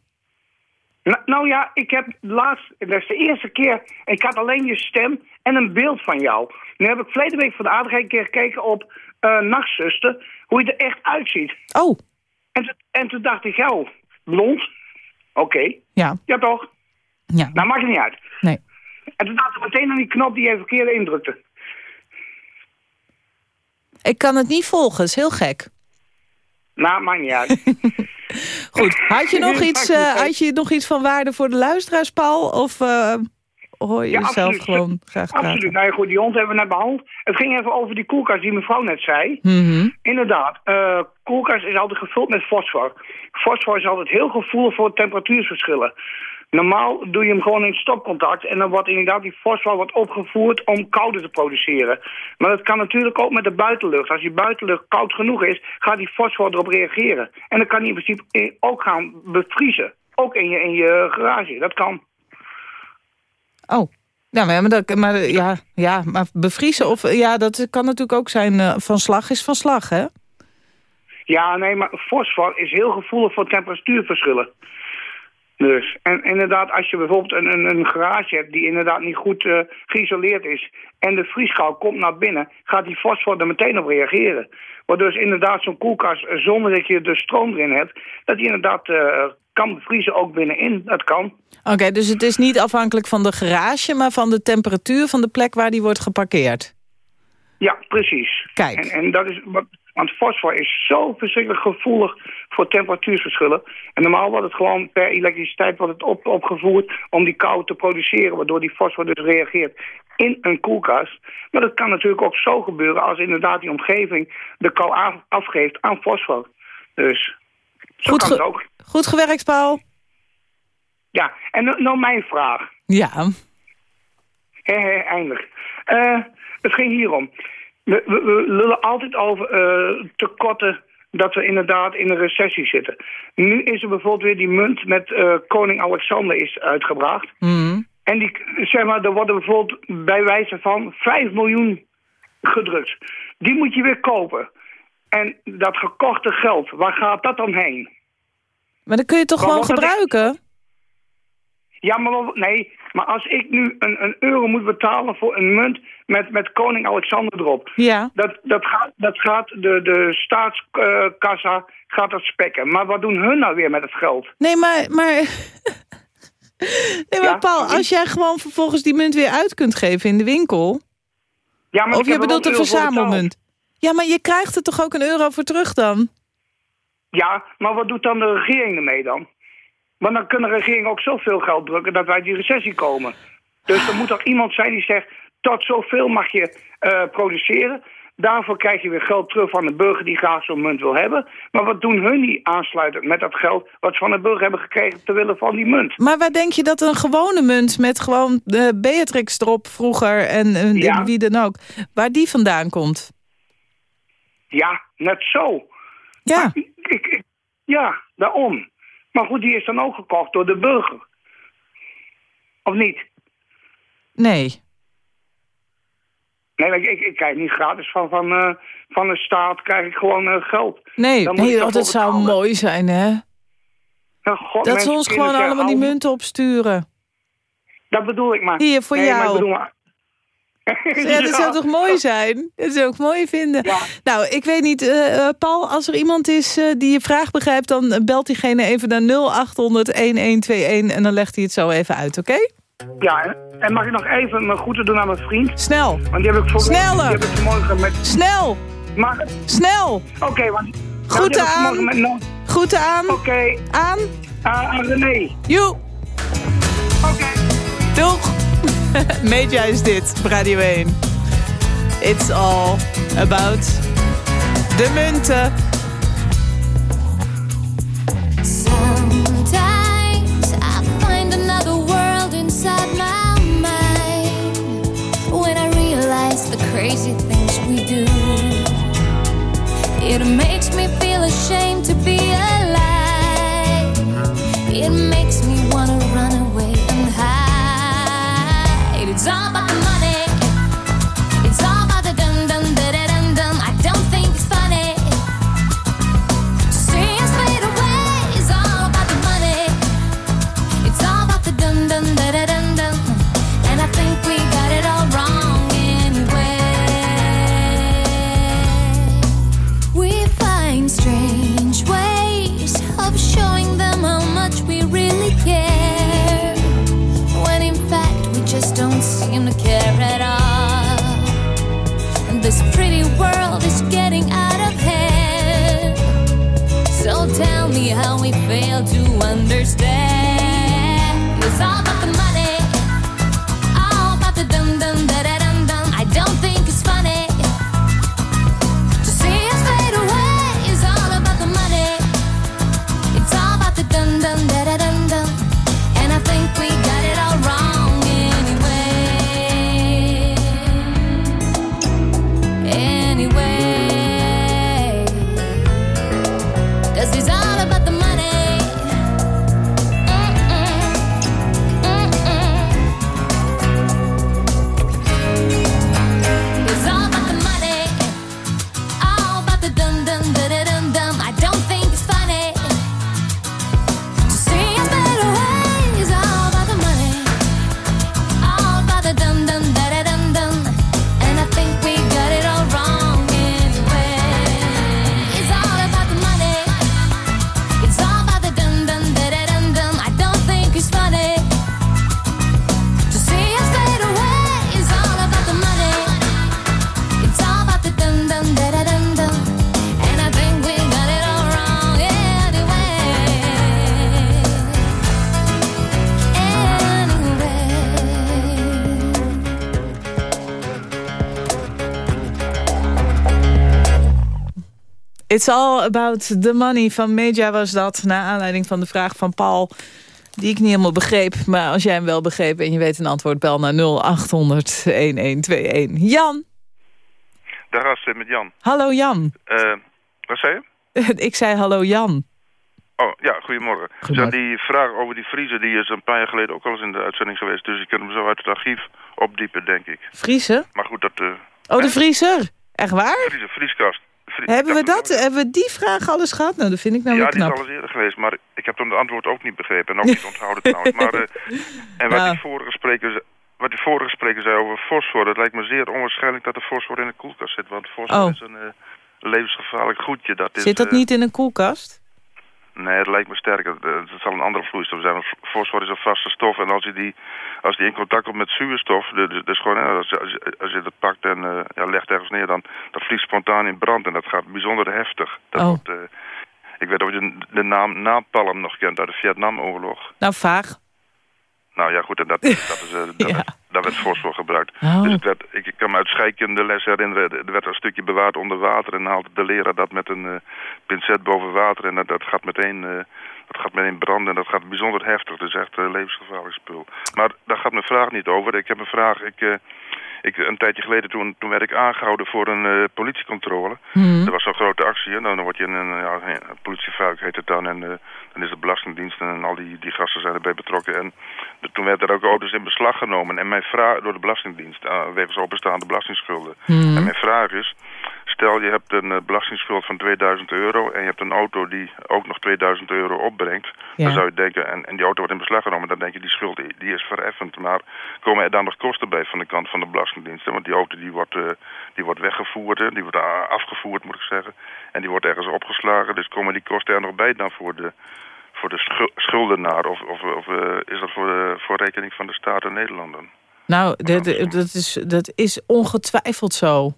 Nou, nou ja, ik heb laatst, dat is de eerste keer, ik had alleen je stem en een beeld van jou. Nu heb ik verleden week voor de aardigheid een keer gekeken op eh Nachtzuster, hoe je er echt uitziet. Oh. En, toen- en toen dacht ik, jou, blond, oké, Ja. ja toch? Ja. Nou, maakt het niet uit. Nee. En toen dacht ik meteen aan die knop die je verkeerd indrukte. Ik kan het niet volgen, is heel gek. Nou, maakt niet uit. Goed, had je nog iets, eh, had je nog iets van waarde voor de luisteraars, Paul? Of, eh, hoor je Ja, absoluut. gewoon graag praten? Absoluut. Nou goed, die hond hebben we net behandeld. Het ging even over die koelkast die mevrouw net zei. Mhm. Inderdaad, eh koelkast is altijd gevuld met fosfor. Fosfor is altijd heel gevoelig voor temperatuurverschillen. Normaal doe je hem gewoon in stopcontact en dan wordt inderdaad die fosfor wordt opgevoerd om koude te produceren. Maar dat kan natuurlijk ook met de buitenlucht. Als die buitenlucht koud genoeg is, gaat die fosfor erop reageren. En dan kan die in principe in- ook gaan bevriezen. Ook in je, in je garage. Dat kan. Oh, ja, maar, maar, dat, maar, ja, ja, maar bevriezen of ja, dat kan natuurlijk ook zijn. eh, van slag is van slag, hè? Ja, nee, maar fosfor is heel gevoelig voor temperatuurverschillen. Dus, en inderdaad, als je bijvoorbeeld een, een, een garage hebt die inderdaad niet goed eh, geïsoleerd is... en de vrieskou komt naar binnen, gaat die fosfor er meteen op reageren. Waardoor dus inderdaad zo'n koelkast, eh, zonder dat je de stroom erin hebt... dat die inderdaad eh, kan bevriezen ook binnenin. Dat kan. Oké, dus het is niet afhankelijk van de garage... maar van de temperatuur van de plek waar die wordt geparkeerd. Ja, precies. Kijk. En, en dat is wat, want fosfor is zo verschrikkelijk gevoelig voor temperatuurverschillen. En normaal wordt het gewoon per elektriciteit wordt het op, opgevoerd om die kou te produceren, waardoor die fosfor dus reageert in een koelkast. Maar dat kan natuurlijk ook zo gebeuren als inderdaad die omgeving de kou af- afgeeft aan fosfor. Dus zo Goed kan het ook. Goed gewerkt, Paul. Ja, en nou- nou mijn vraag. Ja. Hé, hé, eindelijk. Eh, het ging hierom. We, we, we lullen altijd over eh, tekorten dat we inderdaad in een recessie zitten. Nu is er bijvoorbeeld weer die munt met eh, koning Alexander is uitgebracht. Mhm. En die, zeg maar, er worden bijvoorbeeld bij wijze van 5 miljoen gedrukt. Die moet je weer kopen. En dat gekochte geld, waar gaat dat dan heen? Maar dan kun je toch Maar gewoon dat gebruiken? Ja, maar nee. Maar als ik nu een, een euro moet betalen voor een munt met, met koning Alexander erop. Ja. Dat, dat gaat, dat gaat de, de staatskassa gaat dat spekken. Maar wat doen hun nou weer met het geld? Nee, maar... maar... nee, maar Ja, Paul, als jij gewoon vervolgens die munt weer uit kunt geven in de winkel... Ja, maar of je bedoelt een verzamelmunt. Ja, maar je krijgt er toch ook een euro voor terug dan? Ja, maar wat doet dan de regering ermee dan? Want dan kan de regering ook zoveel geld drukken dat wij uit die recessie komen. Dus er moet toch iemand zijn die zegt... tot zoveel mag je eh, produceren. Daarvoor krijg je weer geld terug van de burger die graag zo'n munt wil hebben. Maar wat doen hun niet aansluitend met dat geld... wat ze van de burger hebben gekregen ter wille van die munt? Maar waar denk je dat een gewone munt met gewoon eh, Beatrix erop vroeger... en eh, Ja. wie dan ook, waar die vandaan komt? Ja, net zo. Ja. Ik, ik- ja, daarom. Maar goed, die is dan ook gekocht door de burger. Of niet? Nee. Nee, ik, ik, ik krijg niet gratis van, van, eh, van de staat, krijg ik gewoon eh, geld. Nee, Dan voor zou mooi zijn, hè? Nou, god, dat ze ons gewoon allemaal die hou- munten opsturen. Dat bedoel ik maar. Hier, voor nee, Maar jou. ik bedoel maar. Ja, dat zou toch mooi zijn? Dat zou ik mooi vinden. Nou, ik weet niet, eh, eh, Paul, als er iemand is eh, die je vraag begrijpt... dan belt diegene even naar 0800-1121 en dan legt hij het zo even uit, oké? Ja, en- mag ik nog even mijn groeten doen aan mijn vriend? Snel. Want die heb ik voor Sneller. Die heb ik vanmorgen met... Snel. Mag? Snel. Oké, want... Groeten aan. Met... no- Groeten aan. Oké. Aan. Aan René. Joe. Oké. Doeg. Media is dit, Radio 1. It's all about de munten. Sometimes I find another world inside my mind when I realize the crazy things we do. It makes me feel ashamed to be alive. It It's It's all about the money van Meja was dat. Naar aanleiding van de vraag van Paul die ik niet helemaal begreep. Maar als jij hem wel begreep en je weet een antwoord... bel naar 0800-1121. Jan. Daar was het met Jan. Hallo Jan. Uh, wat zei je? ik zei hallo Jan. Oh, ja, goedemorgen. Zo, die vraag over die vriezen, die is een paar jaar geleden ook al eens in de uitzending geweest. Dus ik kan hem zo uit het archief opdiepen, denk ik. Vriezen? Maar goed, dat... Uh, oh, de vriezer? Echt waar? Vriezer, vrieskast. Hebben we dat? Hebben we die vraag alles gehad? Nou, dat vind ik nou ja, weer knap. Ja, die is al eerder geweest, maar ik heb toen de antwoord ook niet begrepen. En ook niet onthouden trouwens. Maar, uh, en wat, Nou. die vorige spreker, wat die vorige spreker zei over fosfor, dat lijkt me zeer onwaarschijnlijk dat er fosfor in de koelkast zit. Want fosfor Oh. is een uh, levensgevaarlijk goedje. Dat is, Zit dat uh, niet in een koelkast? Nee, het lijkt me sterker. Het zal een andere vloeistof zijn. Fosfor is een vaste stof. En als je die, als die in contact komt met zuurstof... Dus gewoon, als, je- als, je- dat pakt en eh, ja, legt ergens neer... dan dat vliegt spontaan in brand. En dat gaat bijzonder heftig. Dat Oh. wordt, eh, ik weet of je de, de naam napalm nog kent uit de Vietnamoorlog. Nou, vaag. Nou ja, goed, en dat, dat is, eh, dat, werd, daar werd fosfor gebruikt. Oh. Dus het werd, ik, ik kan me uit scheikunde les herinneren, er werd een stukje bewaard onder water... en dan haalde de leraar dat met een eh, pincet boven water... en dat, dat gaat meteen... eh, dat gaat meteen branden en dat gaat bijzonder heftig. Dus echt eh, levensgevaarlijk spul. Maar daar gaat mijn vraag niet over. Ik heb een vraag. Ik, ik, een tijdje geleden toen, toen werd ik aangehouden voor een politiecontrole. Mhm. Er was zo'n grote actie. Hè? Dan, dan word je in een ja, een politievuik heet het dan. En is de Belastingdienst en al die, die gasten zijn erbij betrokken. En de- toen werden er ook auto's in beslag genomen. En mijn vraag door de Belastingdienst, uh, wegens openstaande belastingsschulden. Mhm. En mijn vraag is, stel je hebt een eh, belastingsschuld van 2000 euro en je hebt een auto die ook nog 2000 euro opbrengt. Ja. Dan zou je denken, en, en die auto wordt in beslag genomen, dan denk je die schuld die, die is vereffend. Maar komen er dan nog kosten bij van de kant van de Belastingdienst? hè? Want die auto die wordt, eh, die wordt weggevoerd, hè? die wordt afgevoerd moet ik zeggen. En die wordt ergens opgeslagen. Dus komen die kosten er nog bij dan voor de, voor de schu- schuldenaar? Of, of, of eh, is dat voor, de, voor rekening van de staat en Nederlanden? Nou, dat, is, dat is ongetwijfeld zo.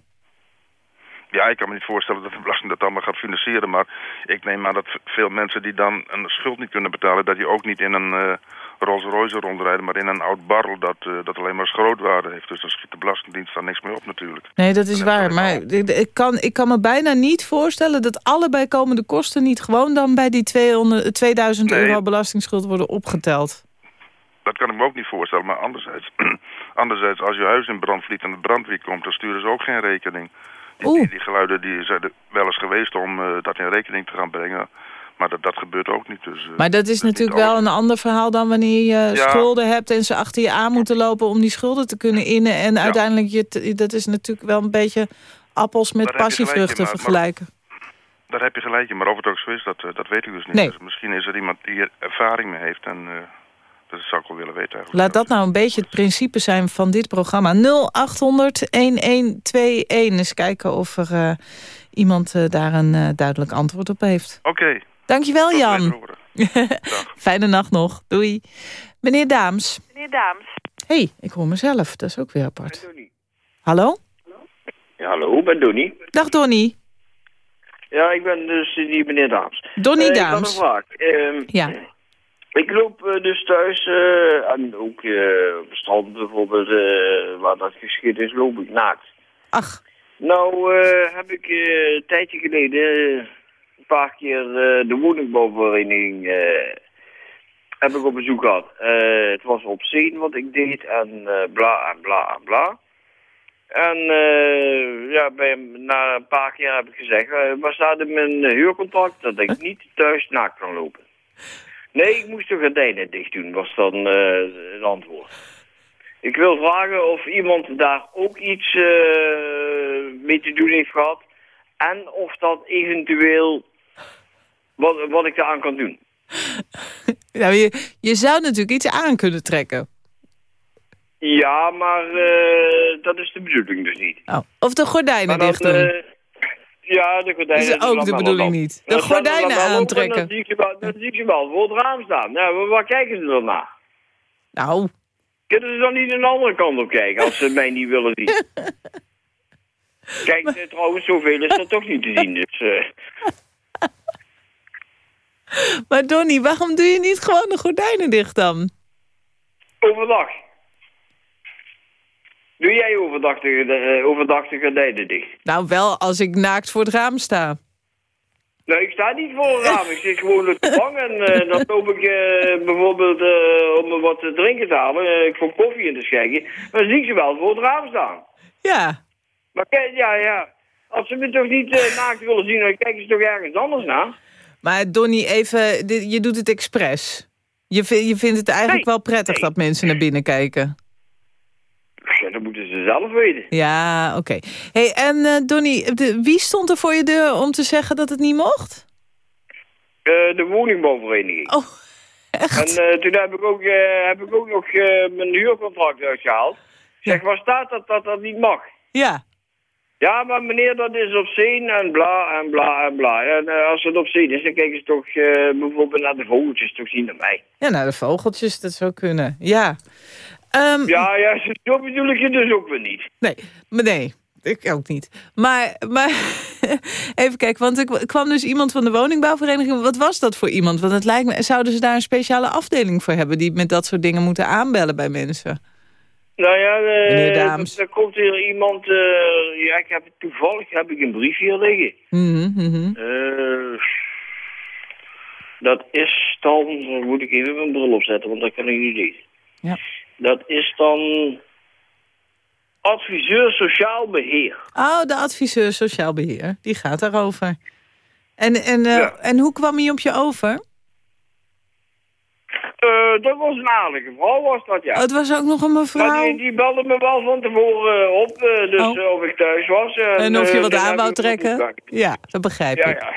Ja, ik kan me niet voorstellen dat de belasting dat allemaal gaat financieren. Maar ik neem aan dat veel mensen die dan een schuld niet kunnen betalen... dat die ook niet in een eh, Rolls Royce rondrijden... maar in een oud barrel dat, eh, dat alleen maar schrootwaarde heeft. Dus dan schiet de Belastingdienst daar niks mee op natuurlijk. Nee, dat is waar. Maar ik, ik kan, ik kan me bijna niet voorstellen... dat alle bijkomende kosten niet gewoon dan bij die 200, 2000 Nee. euro belastingsschuld worden opgeteld. Dat kan ik me ook niet voorstellen. Maar anderzijds, anderzijds als je huis in brand vliegt en de brandweer komt... dan sturen ze ook geen rekening. Die, die, die geluiden die zijn er wel eens geweest om eh, dat in rekening te gaan brengen... Maar dat, dat gebeurt ook niet. Dus, eh, Maar dat is natuurlijk wel een ander verhaal dan wanneer je Ja. schulden hebt... en ze achter je aan moeten lopen om die schulden te kunnen innen. En uiteindelijk, je, dat is natuurlijk wel een beetje appels met passievruchten vergelijken. Daar heb je gelijk in, maar of het ook zo is, dat, eh, dat weet ik dus niet. Nee. Dus misschien is er iemand die er ervaring mee heeft en dat zou ik wel willen weten eigenlijk. Laat dat nou een beetje het principe zijn van dit programma. 0800-1121. Eens kijken of er eh, iemand eh, daar een eh, duidelijk antwoord op heeft. Oké. Dankjewel, Tot Jan. Fijne nacht nog. Doei. Meneer Daams. Meneer Daams. hey, ik hoor mezelf. Dat is ook weer apart. Hallo? Ja, hallo, ik ben Donnie. Dag Donnie. Ja, ik ben dus die meneer Daams. Donnie Daams. Ik had een vraag. Ehm, Ja. Ik loop eh, dus thuis, eh, en ook eh, op het strand bijvoorbeeld, waar dat geschied is, loop ik naakt. Ach. Nou heb ik een tijdje geleden een paar keer de woningbouwvereniging heb ik op bezoek gehad. Eh, het was op zee wat ik deed en bla en bla en bla. En ja, bij, na een paar keer heb ik gezegd, waar staat in mijn huurcontract dat ik niet thuis naakt kan lopen? Nee, ik moest de gordijnen dicht doen, was dan eh, het antwoord. Ik wil vragen of iemand daar ook iets eh, mee te doen heeft gehad. En of dat eventueel, wat, wat ik daaraan kan doen. Nou, je, je zou natuurlijk iets aan kunnen trekken. Ja, maar eh, dat is de bedoeling dus niet. Oh. Of de gordijnen dan, dicht doen. Ja, de gordijnen. Is ook de bedoeling niet. De gordijnen aantrekken. Dan zie wel, dan zie ik ze wel voor het raam staan. Nou, waar- kijken ze dan naar? Nou. Kunnen ze dan niet een andere kant op kijken als ze mij niet willen zien? Kijk, eh, trouwens, zoveel is er toch niet te zien. Dus, eh, Maar Donnie, waarom doe je niet gewoon de gordijnen dicht dan? overdag. Doe jij de, eh, overdag de gordijnen dicht? Nou, wel als ik naakt voor het raam sta. Nee, ik sta niet voor een raam. Ik zit gewoon op de bank en eh, dan loop ik eh, bijvoorbeeld om me wat te drinken te halen. ik voor koffie in te schenken. Dan zie ik ze wel voor het raam staan. Ja. Maar kijk, ja, ja. Als ze me toch niet naakt willen zien, dan kijken ze toch ergens anders naar. Maar Donny, even, dit- je doet het expres. Je, je vindt het eigenlijk wel prettig dat mensen naar binnen kijken. Ja, dat moeten ze zelf weten. Ja, oké. Hey, en eh Donny, de- wie stond er voor je deur om te zeggen dat het niet mocht? Eh, de woningbouwvereniging. Oh, echt? En eh, toen heb ik ook, heb ik ook nog mijn huurcontract uitgehaald. Zeg, waar staat dat dat dat niet mag? Ja. Ja, maar meneer, dat is op zee en bla en bla en bla. En als het op zee is, dan kijken ze toch bijvoorbeeld naar de vogeltjes, toch niet naar mij. Ja, nou, de vogeltjes, dat zou kunnen. Ja. Ehm, Ja, ja, zo bedoel ik je dus ook weer niet. Nee, maar nee, ik ook niet. Maar, maar even kijken, want er kwam dus iemand van de woningbouwvereniging. Wat was dat voor iemand? Want het lijkt me, zouden ze daar een speciale afdeling voor hebben... die met dat soort dingen moeten aanbellen bij mensen? Nou ja, eh, Daams. er komt hier iemand, eh, ja, ik heb toevallig heb ik een brief hier liggen. Mhm, mhm. Eh, dat is dan, dan moet ik even mijn bril opzetten, want dat kan ik niet lezen. Ja. Dat is dan adviseur sociaal beheer. Oh, de adviseur sociaal beheer, die gaat daarover. En, en, eh, en hoe kwam hij op je over? Eh, dat was een aardige vrouw, was dat, ja. Oh, het was ook nog een mevrouw? Maar die, die belde me wel van tevoren eh, op, eh, dus Oh. of ik thuis was. En of je wat dan aan wou trekken? Ja, dat begrijp Ja, ik. ja.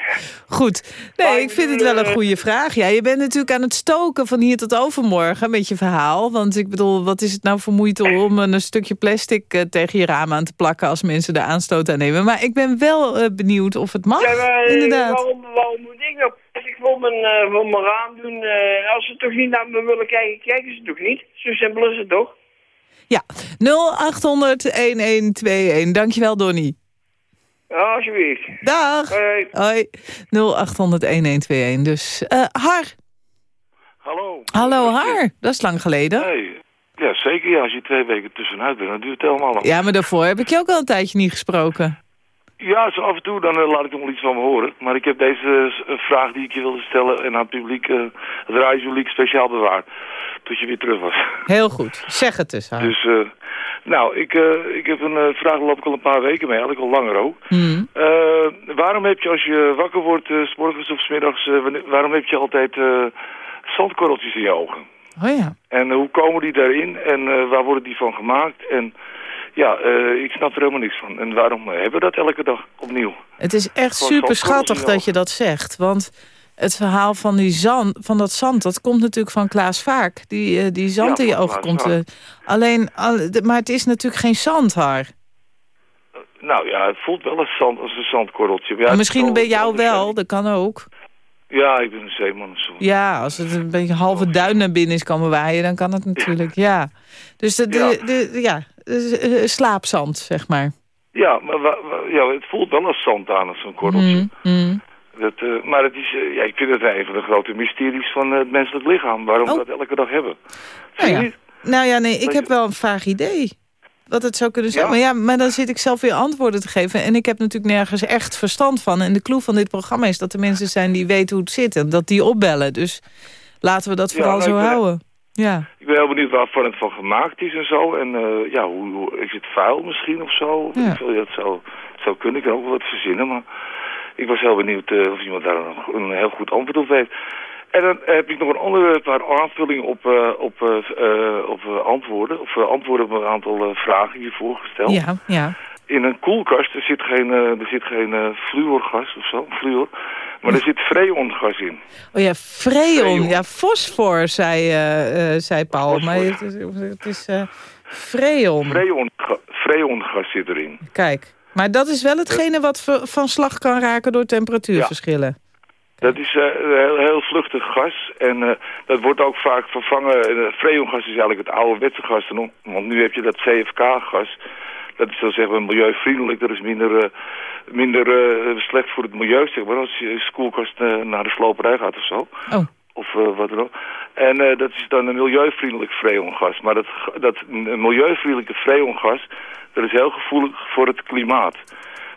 Goed. Nee, ik vind het wel een goede vraag. Ja, je bent natuurlijk aan het stoken van hier tot overmorgen met je verhaal. Want ik bedoel, wat is het nou voor moeite om een stukje plastic tegen je raam aan te plakken als mensen de aanstoot aan nemen. Maar ik ben wel benieuwd of het mag, inderdaad. Waarom, waarom moet ik nou plastic voor mijn, eh, voor mijn raam doen? eh, als ze toch niet naar me willen kijken, kijken ze toch niet? Zo simpel is het toch? Ja, 0800-1121. Dankjewel, Donny. Ja, alsjeblieft. Dag. Hoi. Hoi. 0800-1121. Dus, eh Har. Hallo. Hallo, Har. Dat is lang geleden. Hey. Ja, zeker. Ja, als je twee weken tussenuit bent, dan duurt het helemaal lang. Ja, maar daarvoor heb ik je ook al een tijdje niet gesproken. Ja, zo af en toe dan eh, laat ik nog wel iets van me horen. Maar ik heb deze eh, vraag die ik je wilde stellen en aan het publiek, eh, het radiopubliek speciaal bewaard. Tot je weer terug was. Heel goed. Zeg het eens, Har. Dus, eh, nou, ik, eh, ik heb een vraag, loop ik al een paar weken mee, eigenlijk al langer ook. Eh, waarom heb je als je wakker wordt, s morgens of s middags, waarom heb je altijd zandkorreltjes in je ogen? Oh ja. En hoe komen die daarin en waar worden die van gemaakt? En ja, eh, ik snap er helemaal niks van. En waarom eh, hebben we dat elke dag opnieuw? Het is echt Gewoon super schattig dat je dat zegt. Want het verhaal van, die zand, van dat zand, dat komt natuurlijk van Klaas Vaak. Die, eh, die zand Ja, in je ogen komt. alleen, al- maar het is natuurlijk geen zand, Har. Nou ja, het voelt wel als, zand, als een zandkorreltje. Ja, misschien bij jou wel, dat kan ook. Ja, ik ben een zeeman. Zo. Ja, als het een beetje halve duin naar binnen is komen waaien, dan kan het natuurlijk, ja. Dus de, de, Ja. de, ja, slaapzand, zeg maar. Ja, maar ja, het voelt wel als zand aan, als zo'n korreltje. Mm, mm. Dat, eh, maar het is, eh, ja, ik vind het een van de grote mysteries van eh, het menselijk lichaam. Waarom we dat elke dag hebben. Nou ja. Nou ja, nee, ik heb wel een vaag idee. Wat het zou kunnen zijn. Ja? Maar ja, maar dan zit ik zelf weer antwoorden te geven. En ik heb natuurlijk nergens echt verstand van. En de clue van dit programma is dat er mensen zijn die weten hoe het zit. En dat die opbellen. Dus laten we dat Ja, vooral nou, zo ben- houden. Ja. Ik ben heel benieuwd waarvan het van gemaakt is en zo. En eh, ja, hoe, hoe- is het vuil misschien of zo? Ja. Ik wil- het zou, zou kunnen, ik kan ook wel wat verzinnen. Maar ik was heel benieuwd eh, of iemand daar nog een heel goed antwoord op heeft. En dan heb ik nog een andere paar aanvullingen op, eh, op, op antwoorden. Of antwoorden op een aantal vragen hiervoor gesteld. Ja, ja. In een koelkast er zit geen, eh, er zit geen eh, fluorgas of zo, fluor. Maar er zit freongas in. Oh ja, freon. Ja, fosfor, zei, eh, zei Paul. Maar het is, het is freon. Freonga- freongas zit erin. Kijk. Maar dat is wel hetgene wat van slag kan raken door temperatuurverschillen. Dat is een heel, heel vluchtig gas en dat wordt ook vaak vervangen. Freongas is eigenlijk het ouderwetse gas, dan, want nu heb je dat CFK-gas. Dat is dan zeg maar milieuvriendelijk, dat is minder, eh, minder eh, slecht voor het milieu, zeg maar, als je koelkast eh, naar de sloperij gaat of zo. Oh. Of wat dan ook. En dat is dan een milieuvriendelijk freongas. Maar dat, dat een milieuvriendelijke freongas, dat is heel gevoelig voor het klimaat.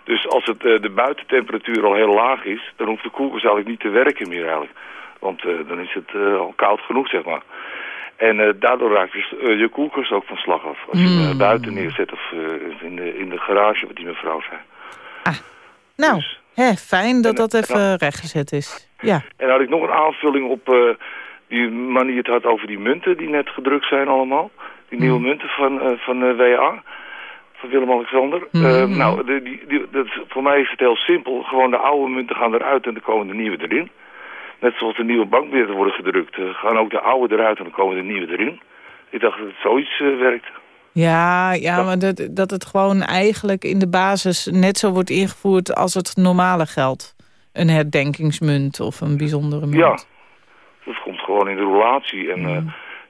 Dus als het, de buitentemperatuur al heel laag is, dan hoeft de koelkast eigenlijk niet te werken meer eigenlijk. Want dan is het al koud genoeg, zeg maar. En eh, daardoor raakt je, eh, je koelkast ook van slag af. Als je hem Hmm. eh, buiten neerzet of in, de, in de garage, wat die mevrouw zei. Nou, Dus- hè, fijn dat dat even rechtgezet is. Ja. En dan had ik nog een aanvulling op die man die het had over die munten die net gedrukt zijn allemaal. Die nieuwe munten van, van WA, van Willem-Alexander. Mhm. nou, de, die, die, dat, voor mij is het heel simpel. Gewoon de oude munten gaan eruit en dan komen de nieuwe erin. Net zoals de nieuwe bankbiljetten worden gedrukt. eh, gaan ook de oude eruit en dan komen de nieuwe erin. Ik dacht dat het zoiets eh, werkt. Ja, ja maar dat, dat het gewoon eigenlijk in de basis net zo wordt ingevoerd als het normale geld. Een herdenkingsmunt of een bijzondere munt. Ja, dat komt gewoon in de relatie. En eh,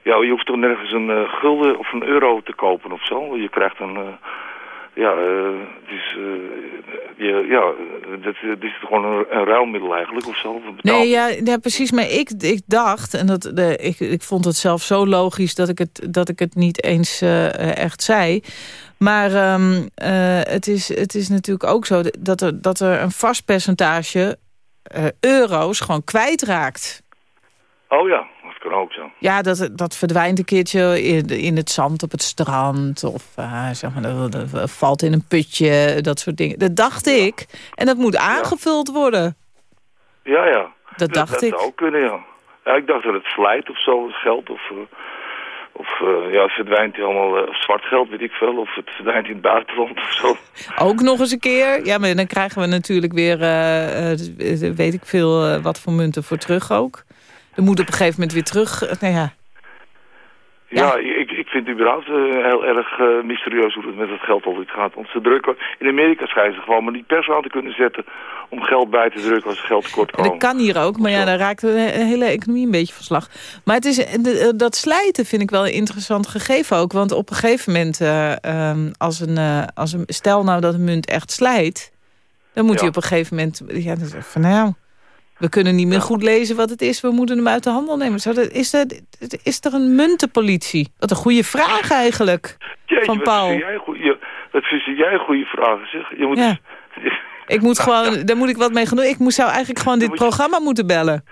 ja, je hoeft toch nergens een gulden of een euro te kopen of zo. Je krijgt een... eh, ja, eh, het is, eh, je, ja, dat, het is gewoon een, een ruilmiddel eigenlijk of zo. Nee, ja, ja, precies. Maar ik, ik dacht, en dat, de, ik, ik vond het zelf zo logisch dat ik het, dat ik het niet eens eh, echt zei. Maar ehm, eh, het, is, het is natuurlijk ook zo dat er, dat er een vast percentage eh, euro's gewoon kwijtraakt. Oh ja, kan ook zo. Ja, dat, dat verdwijnt een keertje in, in het zand op het strand. Of eh, zeg maar, dat, dat valt in een putje, dat soort dingen. Dat dacht ik. En dat moet aangevuld worden. Ja, ja. Dat dacht dat ik. zou ook kunnen, ja. ja. Ik dacht dat het slijt of zo, het geld. Of, eh, of eh, ja, het verdwijnt allemaal, eh, of zwart geld, weet ik veel. Of het verdwijnt in het buitenland of zo. Ook nog eens een keer. Ja, maar dan krijgen we natuurlijk weer, weet ik veel, wat voor munten voor terug ook. Er moet op een gegeven moment weer terug. eh, nou ja, Ja, ik, ik vind het überhaupt eh, heel erg eh, mysterieus hoe het met het geld altijd gaat. Want ze drukken, in Amerika schijnen ze gewoon maar die pers aan te kunnen zetten om geld bij te drukken als er geld tekort komt. dat kan hier ook, maar ja, dan raakt de hele economie een beetje van slag. Maar het is, de- dat slijten vind ik wel een interessant gegeven ook. Want op een gegeven moment, eh, ehm, als een, als een, stel nou dat een munt echt slijt... dan moet Ja. hij op een gegeven moment... Ja, dan van nou, we kunnen niet meer goed lezen wat het is. We moeten hem uit de handel nemen. Zo, dat- is, er, is er een muntenpolitie? Wat een goede vraag eigenlijk, Jeetje, van Paul. vind jij wat vind jij goede vragen, zeg. Je moet Ja. Ik moet gewoon, daar moet ik wat mee gaan doen. Ik moet, zou eigenlijk gewoon dit programma moeten bellen.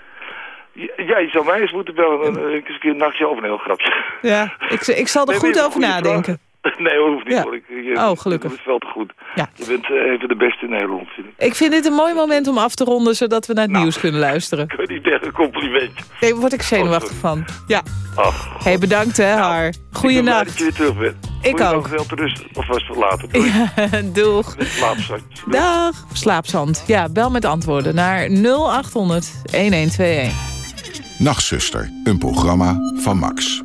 Ja, je zou mij eens moeten bellen en eh, eens een keer een nachtje over een heel grapje. Ja, ik, ik zal er Nee, goed over nadenken. Nee, hoeft niet Ja. hoor. Ik, je, Oh, gelukkig. Dat is wel te goed. Ja. Je bent eh, even de beste in Nederland, vind ik. Ik vind dit een mooi moment om af te ronden, zodat we naar het nieuws kunnen luisteren. Ik weet niet echt een complimentje. Nee, daar word ik zenuwachtig van. Ja. Ach, hey, bedankt hè, Har. ik ben blij dat Goeienacht. je weer terug bent. Ik ook. wel te rust, of was het later? Doei. Ja, doeg. Met slaapzak. Dag. Slaapzand. Ja, bel met antwoorden naar 0800 1121. Nachtzuster, een programma van Max.